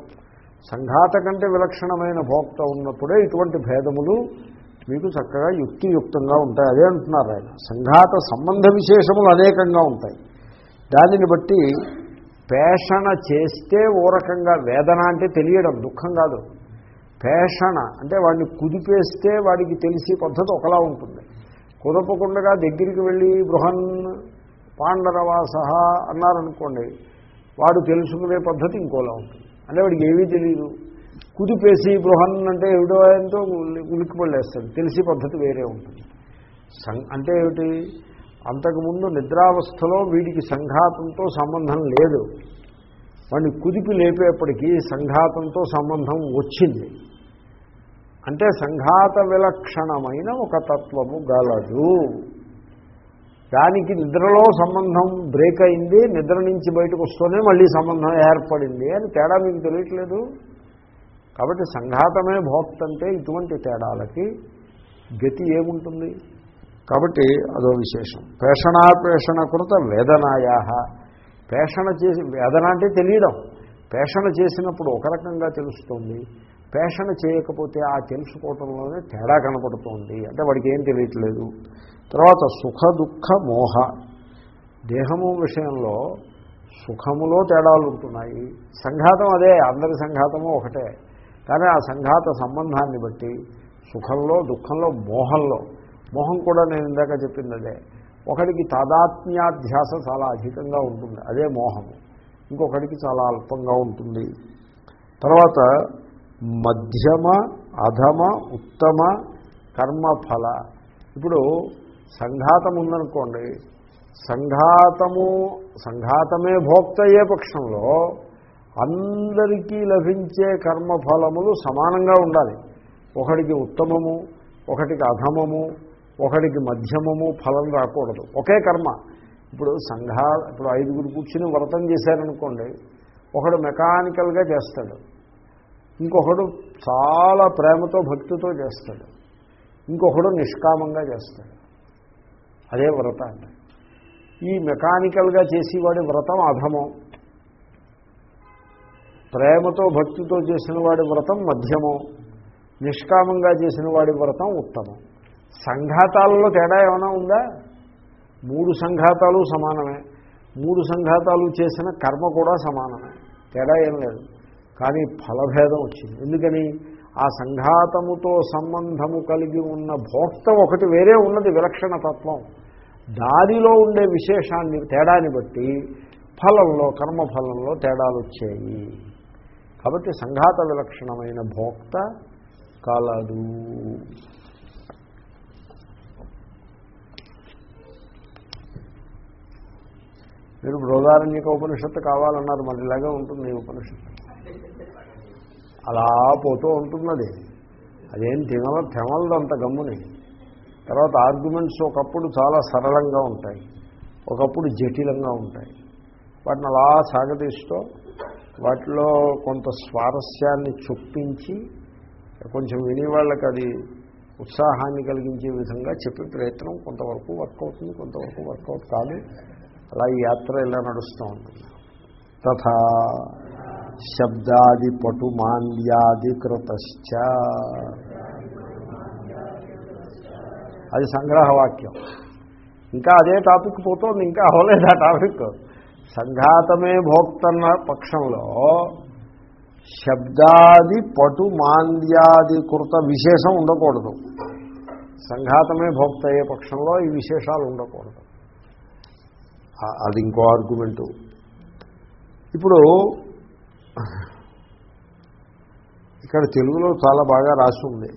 సంఘాత కంటే విలక్షణమైన భోక్త ఉన్నప్పుడే ఇటువంటి భేదములు మీకు చక్కగా యుక్తియుక్తంగా ఉంటాయి. అదే అంటున్నారు ఆయన. సంఘాత సంబంధ విశేషములు అనేకంగా ఉంటాయి. దానిని బట్టి పేషణ చేస్తే ఓ రకంగా వేదన అంటే తెలియడం దుఃఖం కాదు. పేషణ అంటే వాడిని కుదిపేస్తే వాడికి తెలిసే పద్ధతి ఒకలా ఉంటుంది. కుదపకుండా దగ్గరికి వెళ్ళి బృహన్ పాండరవాస అన్నారనుకోండి వాడు తెలుసుకునే పద్ధతి ఇంకోలా ఉంటుంది. అంటే వాడికి ఏమీ తెలియదు కుదిపేసి బృహన్ అంటే ఏమిటో ఆయనతో ఉలిక్కిపడేస్తాడు. తెలిసే పద్ధతి వేరే ఉంటుంది. సం అంటే ఏమిటి? అంతకుముందు నిద్రావస్థలో వీడికి సంఘాతంతో సంబంధం లేదు. వాడిని కుదిపి లేపేప్పటికీ సంఘాతంతో సంబంధం వచ్చింది. అంటే సంఘాత విలక్షణమైన ఒక తత్వము గలదు. దానికి నిద్రలో సంబంధం బ్రేక్ అయింది నిద్ర నుంచి బయటకు వస్తూనే మళ్ళీ సంబంధం ఏర్పడింది అని తేడా మీకు తెలియట్లేదు? కాబట్టి సంఘాతమే భోక్తంటే ఇటువంటి తేడాలకి గతి ఏముంటుంది? కాబట్టి అదో విశేషం. పేషణాపేషణ కృత వేదనాయా పేషణ చేసి వేదన అంటే తెలియడం. పేషణ చేసినప్పుడు ఒక రకంగా తెలుస్తుంది. పేషణ చేయకపోతే ఆ తెలుసుకోవటంలోనే తేడా కనపడుతోంది. అంటే వాడికి ఏం తెలియట్లేదు. తర్వాత సుఖ దుఃఖ మోహ. దేహము విషయంలో సుఖములో తేడాలు ఉంటున్నాయి. సంఘాతం అదే అందరి సంఘాతము ఒకటే. కానీ ఆ సంఘాత సంబంధాన్ని బట్టి సుఖంలో దుఃఖంలో మోహంలో మోహం కూడా నేను ఇందాక చెప్పింది అదే ఒకడికి తాదాత్మ్యాధ్యాస చాలా అధికంగా ఉంటుంది. అదే మోహము. ఇంకొకడికి చాలా అల్పంగా ఉంటుంది. తర్వాత మధ్యమ అధమ ఉత్తమ కర్మఫల. ఇప్పుడు సంఘాతం ఉందనుకోండి సంఘాతము సంఘాతమే భోక్త అయ్యే పక్షంలో అందరికీ లభించే కర్మఫలములు సమానంగా ఉండాలి. ఒకడికి ఉత్తమము ఒకటికి అధమము ఒకడికి మధ్యమము ఫలం రాకూడదు. ఒకే కర్మ. ఇప్పుడు సంఘా ఇప్పుడు ఐదుగురు కూర్చుని వ్రతం చేశారనుకోండి ఒకడు మెకానికల్గా చేస్తాడు. ఇంకొకడు చాలా ప్రేమతో భక్తితో చేస్తాడు. ఇంకొకడు నిష్కామంగా చేస్తాడు. అదే వ్రత అంటే ఈ మెకానికల్గా చేసేవాడి వ్రతం అధమం. ప్రేమతో భక్తితో చేసిన వాడి వ్రతం మధ్యమం. నిష్కామంగా చేసిన వాడి వ్రతం ఉత్తమం. సంఘాతాలలో తేడా ఏమైనా ఉందా? మూడు సంఘాతాలు సమానమే. మూడు సంఘాతాలు చేసిన కర్మ కూడా సమానమే. తేడా ఏం లేదు. కానీ ఫలభేదం వచ్చింది. ఎందుకని? ఆ సంఘాతముతో సంబంధము కలిగి ఉన్న భోక్త ఒకటి వేరే ఉన్నది విలక్షణ తత్వం. దారిలో ఉండే విశేషాన్ని తేడాన్ని బట్టి ఫలంలో కర్మఫలంలో తేడాలు వచ్చాయి. కాబట్టి సంఘాత విలక్షణమైన భోక్త కలదు. మీరు బృహదారణ్యక ఉపనిషత్తు కావాలన్నారు మరి ఇలాగే ఉంటుంది ఈ ఉపనిషత్తు. అలా పోతూ ఉంటున్నది. అదేం తినల అంత గమ్ముని. తర్వాత ఆర్గ్యుమెంట్స్ ఒకప్పుడు చాలా సరళంగా ఉంటాయి. ఒకప్పుడు జటిలంగా ఉంటాయి. వాటిని అలా సాగతీస్తూ వాటిలో కొంత స్వారస్యాన్ని చొప్పించి కొంచెం వినేవాళ్ళకి అది ఉత్సాహాన్ని కలిగించే విధంగా చెప్పే ప్రయత్నం కొంతవరకు వర్క్ అవుతుంది కొంతవరకు వర్కౌట్ కాదు అలా ఈ యాత్ర ఇలా నడుస్తూ ఉంటుంది. తథా శబ్దాది పటు మాంద్యాది కృతశ్చ అది సంగ్రహవాక్యం. ఇంకా అదే టాపిక్ పోతుంది ఇంకా అవ్వలేదు ఆ టాపిక్. సంఘాతమే భోక్తన్న పక్షంలో శబ్దాది పటు మాంద్యాది కృత విశేషం ఉండకూడదు. సంఘాతమే భోక్త అయ్యే పక్షంలో ఈ విశేషాలు ఉండకూడదు. అది ఇంకో ఆర్గ్యుమెంటు ఇప్పుడు ఇక్కడ తెలుగులో చాలా బాగా రాసి ఉంది.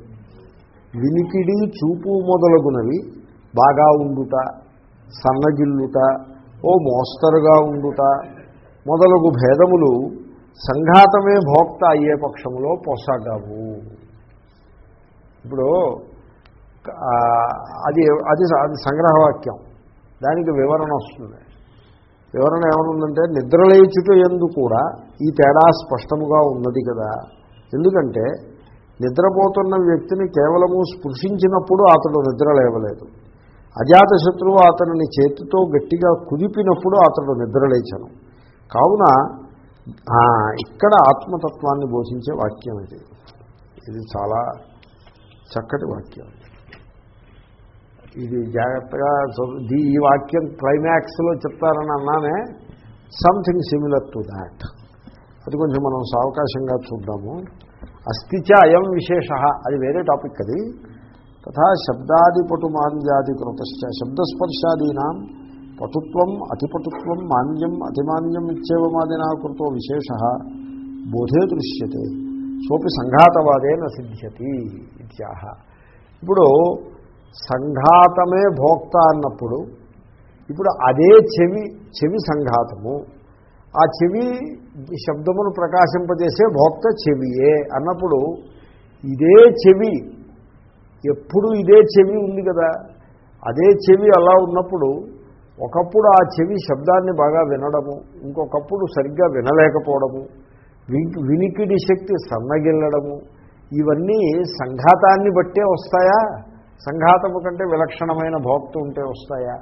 వినికిడి చూపు మొదలగునవి బాగా ఉండుట సన్నగిల్లుట ఓ మోస్తరుగా ఉండుట మొదలగు భేదములు సంఘాతమే భోక్త అయ్యే పక్షంలో పొసగవు. ఇప్పుడు అది అది అది సంగ్రహవాక్యం. దానికి వివరణ వస్తుంది. వివరణ ఏమనుందంటే నిద్రలేచుట ఎందు కూడా ఈ తేడా స్పష్టముగా ఉన్నది కదా. ఎందుకంటే నిద్రపోతున్న వ్యక్తిని కేవలము స్పృశించినప్పుడు అతడు నిద్ర లేవలేదు. అజాతశత్రువు అతనిని చేతితో గట్టిగా కుదిపినప్పుడు అతడు నిద్రలేచను కావున ఇక్కడ ఆత్మతత్వాన్ని బోధించే వాక్యం ఇది. ఇది చాలా చక్కటి వాక్యం. ఇది జాగ్రత్తగా చదువు- ఈ వాక్యం క్లైమాక్స్లో చెప్తారని అన్నానే సంథింగ్ సిమిలర్ టు దాట్ అది కొంచెం మనం సావకాశంగా చూద్దాము. అస్థిచ అయం విశేష. అది వేరే టాపిక్ అది. తథా శబ్దాదిపటు మాంద్యాది కృతశ్చ. శబ్దస్పర్శాదీనా పటుత్వం అతిపటుత్వం మాన్యం అతిమాన్యం ఇచ్చేవమాదినా కృతో విశేష. బోధే దృశ్యతే. సోపి సంఘాతవాదే న ఇత్యాహ. ఇప్పుడు సంఘాతమే భోక్త అన్నప్పుడు ఇప్పుడు అదే చెవి చెవి సంఘాతము. ఆ చెవి శబ్దమును ప్రకాశింపజేసే భోక్త చెవియే అన్నప్పుడు ఇదే చెవి ఎప్పుడు ఇదే చెవి ఉంది కదా. అదే చెవి అలా ఉన్నప్పుడు ఒకప్పుడు ఆ చెవి శబ్దాన్ని బాగా వినడము ఇంకొకప్పుడు సరిగ్గా వినలేకపోవడము వినికిడి శక్తి సన్నగిల్లడము ఇవన్నీ సంఘాతాన్ని బట్టే వస్తాయా? సంఘాతము కంటే విలక్షణమైన భోక్త ఉంటే వస్తాయా?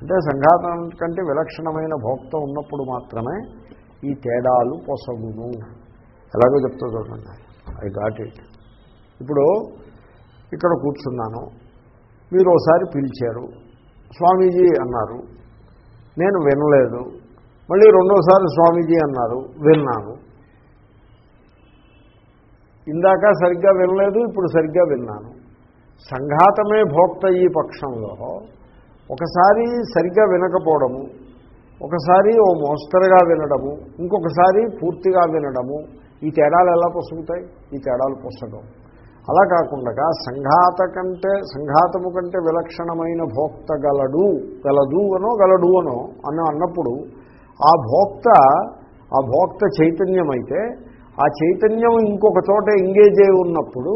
అంటే సంఘాతం కంటే విలక్షణమైన భోక్త ఉన్నప్పుడు మాత్రమే ఈ తేడాలు పొసగును. ఎలాగో చెప్తా చూడండి. ఐ గాట్ ఇట్ ఇప్పుడు ఇక్కడ కూర్చున్నాను. మీరు ఒకసారి పిలిచారు. స్వామీజీ అన్నారు. నేను వినలేదు. మళ్ళీ రెండోసారి స్వామీజీ అన్నారు. విన్నాను. ఇందాక సరిగ్గా వినలేదు ఇప్పుడు సరిగ్గా విన్నాను. సంఘాతమే భోక్త ఈ పక్షంలో. ఒకసారి సరిగ్గా వినకపోవడము ఒకసారి ఓ మోస్తరుగా వినడము ఇంకొకసారి పూర్తిగా వినడము ఈ తేడాలు ఎలా పొసుగుతాయి? ఈ తేడాలు పొసగవు. అలా కాకుండా సంఘాత కంటే సంఘాతము కంటే విలక్షణమైన భోక్త గలడు గలదు అనో గలడు అనో అని అన్నప్పుడు ఆ భోక్త ఆ భోక్త చైతన్యం అయితే ఆ చైతన్యం ఇంకొక చోట ఎంగేజ్ అయి ఉన్నప్పుడు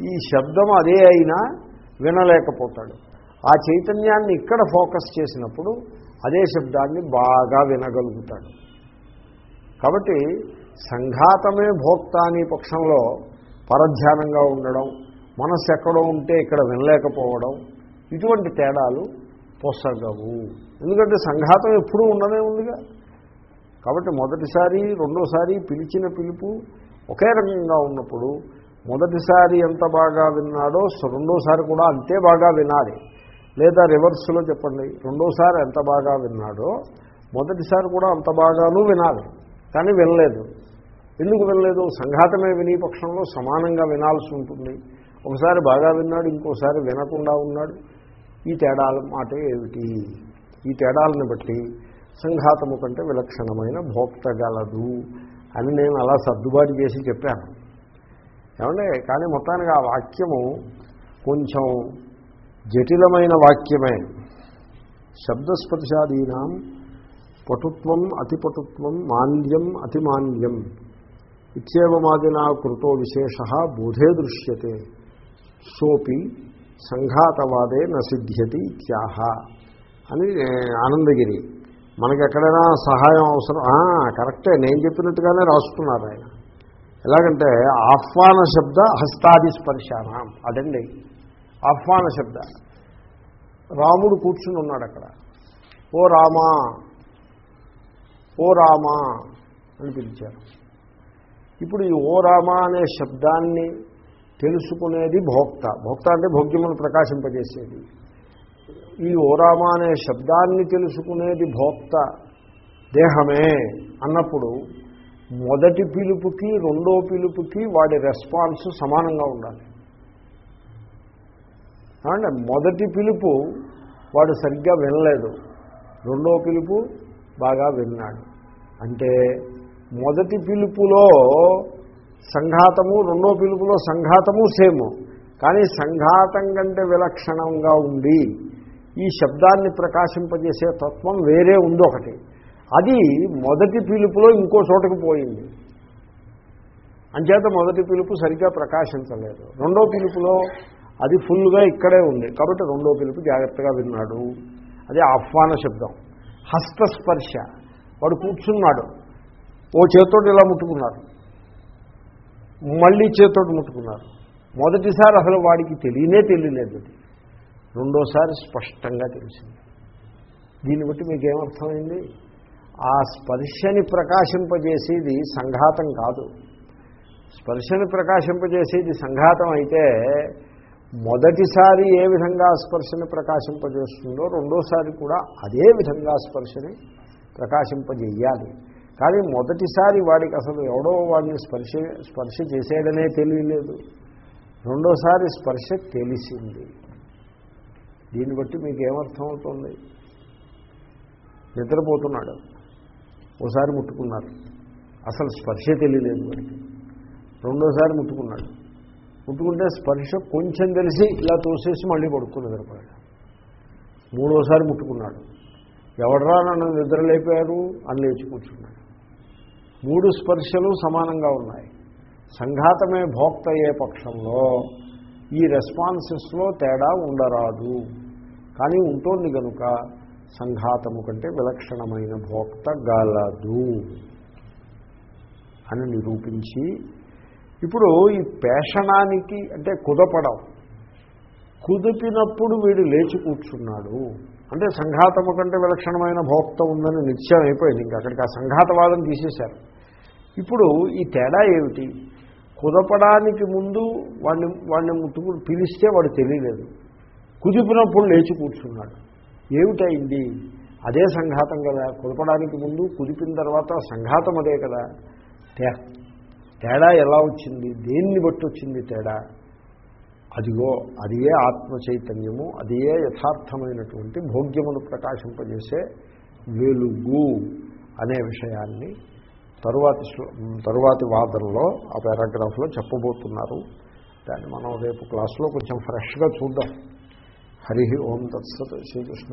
ఈ శబ్దం అదే అయినా వినలేకపోతాడు. ఆ చైతన్యాన్ని ఇక్కడ ఫోకస్ చేసినప్పుడు అదే శబ్దాన్ని బాగా వినగలుగుతాడు. కాబట్టి సంఘాతమే భోక్త అనే పక్షంలో పరధ్యానంగా ఉండడం మనస్సు ఎక్కడో ఉంటే ఇక్కడ వినలేకపోవడం ఇటువంటి తేడాలు పొసగవు. ఎందుకంటే సంఘాతం ఎప్పుడూ ఉండనే ఉందిగా. కాబట్టి మొదటిసారి రెండోసారి పిలిచిన పిలుపు ఒకే రకంగా ఉన్నప్పుడు మొదటిసారి ఎంత బాగా విన్నాడో రెండోసారి కూడా అంతే బాగా వినాలి. లేదా రివర్స్లో చెప్పండి రెండోసారి ఎంత బాగా విన్నాడో మొదటిసారి కూడా అంత బాగానూ వినాలి. కానీ వినలేదు. ఎందుకు వినలేదు? సంఘాతమే విని పక్షంలో సమానంగా వినాల్సి ఉంటుంది. ఒకసారి బాగా విన్నాడు ఇంకోసారి వినకుండా ఉన్నాడు. ఈ తేడాల మాట ఏమిటి? ఈ తేడాలను బట్టి సంఘాతము కంటే విలక్షణమైన భోక్త గలదు అని నేను అలా సర్దుబాటు చేసి చెప్పాను. ఏమంటే కానీ మొత్తానికి ఆ వాక్యము కొంచెం జటిలమైన వాక్యమే. శబ్దస్పర్శాదీనాం పటుత్వం అతిపటుత్వం మాంద్యం అతిమాంద్యం ఇత్యేవమాదినా కృతో విశేష బోధే దృశ్యతే. సోపి సంఘాతవాదే నసిద్ధ్యతి ఇత్యాహ అని ఆనందగిరి. మనకి ఎక్కడైనా సహాయం అవసరం కరెక్టే నేను చెప్పినట్టుగానే రాసుకున్నారు ఆయన. ఎలాగంటే ఆహ్వాన శబ్ద హస్తాది స్పర్శానం అదండి. ఆహ్వాన శబ్ద. రాముడు కూర్చుని ఉన్నాడు అక్కడ. ఓ రామా ఓ రామా అని పిలిచారు. ఇప్పుడు ఈ ఓ రామా అనే శబ్దాన్ని తెలుసుకునేది భోక్త. భోక్త అంటే భోగ్యమును ప్రకాశింపజేసేది. ఈ ఓరామ అనే శబ్దాన్ని తెలుసుకునేది భోక్త దేహమే అన్నప్పుడు మొదటి పిలుపుకి రెండో పిలుపుకి వాడి రెస్పాన్స్ సమానంగా ఉండాలి. అంటే మొదటి పిలుపు వాడు సరిగ్గా వినలేదు. రెండో పిలుపు బాగా విన్నాడు. అంటే మొదటి పిలుపులో సంఘాతము రెండో పిలుపులో సంఘాతము సేము. కానీ సంఘాతం కంటే విలక్షణంగా ఉండి ఈ శబ్దాన్ని ప్రకాశింపజేసే తత్వం వేరే ఉంది ఒకటి అది మొదటి పిలుపులో ఇంకో చోటకు పోయింది. అంచేత మొదటి పిలుపు సరిగ్గా ప్రకాశించలేదు. రెండో పిలుపులో అది ఫుల్గా ఇక్కడే ఉంది. కాబట్టి రెండో పిలుపు జాగ్రత్తగా విన్నాడు. అది ఆహ్వాన శబ్దం. హస్తస్పర్శ. వాడు కూర్చున్నాడు. ఓ చేతోటి ఇలా ముట్టుకున్నారు. మళ్ళీ చేతోటి ముట్టుకున్నారు. మొదటిసారి అసలు వాడికి తెలియనే తెలియలేదు. అది రెండోసారి స్పష్టంగా తెలిసింది. దీన్ని బట్టి మీకేమర్థమైంది? ఆ స్పర్శని ప్రకాశింపజేసేది సంఘాతం కాదు. స్పర్శని ప్రకాశింపజేసేది సంఘాతం అయితే మొదటిసారి ఏ విధంగా స్పర్శని ప్రకాశింపజేస్తుందో రెండోసారి కూడా అదే విధంగా స్పర్శని ప్రకాశింపజేయాలి. కానీ మొదటిసారి వాడికి అసలు ఎవడో వాడిని స్పర్శ స్పర్శ చేసేయడనే తెలియలేదు. రెండోసారి స్పర్శ తెలిసింది. దీన్ని బట్టి మీకు ఏమర్థం అవుతుంది నిద్రపోతున్నాడు. ఓసారి ముట్టుకున్నారు అసలు స్పర్శ తెలియలేదు వాడికి రెండోసారి ముట్టుకున్నాడు. ముట్టుకుంటే స్పర్శ కొంచెం తెలిసి ఇలా తోసేసి మళ్ళీ పడుకుని నిద్రపోయాడు. మూడోసారి ముట్టుకున్నాడు. ఎవడరా నన్ను నిద్రలేపారు అని లేచి కూర్చున్నాడు. మూడు స్పర్శలు సమానంగా ఉన్నాయి. సంఘాతమే భోక్త అయ్యే పక్షంలో. ఈ రెస్పాన్సెస్లో తేడా ఉండరాదు. కానీ ఉంటుంది కనుక సంఘాతము కంటే విలక్షణమైన భోక్త గలదు అని నిరూపించి ఇప్పుడు ఈ పేషణానికి అంటే కుదపడం కుదిపినప్పుడు వీడు లేచి కూర్చున్నాడు. అంటే సంఘాతము కంటే విలక్షణమైన భోక్త ఉందని నిశ్చయం అయిపోయింది. ఇంకా అక్కడికి ఆ సంఘాతవాదం తీసేశారు. ఇప్పుడు ఈ తేడా ఏమిటి? కుదపడానికి ముందు వాడిని వాడిని ముట్టుకు పిలిస్తే వాడు తెలియలేదు. కుదిపినప్పుడు లేచి కూర్చున్నాడు. ఏమిటైంది అదే సంఘాతం కదా. కుదపడానికి ముందు కుదిపిన తర్వాత సంఘాతం అదే కదా. తే తేడా ఎలా వచ్చింది? దేన్ని బట్టి వచ్చింది తేడా? అదిగో అది ఏ ఆత్మ చైతన్యము అదియే యథార్థమైనటువంటి భోగ్యమును ప్రకాశింపజేసే వెలుగు అనే విషయాన్ని తరువాతి తరువాతి వాదనలో ఆ పారాగ్రాఫ్లో చెప్పబోతున్నారు. దాన్ని మనం రేపు క్లాస్లో కొంచెం ఫ్రెష్గా చూద్దాం. హరి ఓం తత్సత్ శ్రీకృష్ణ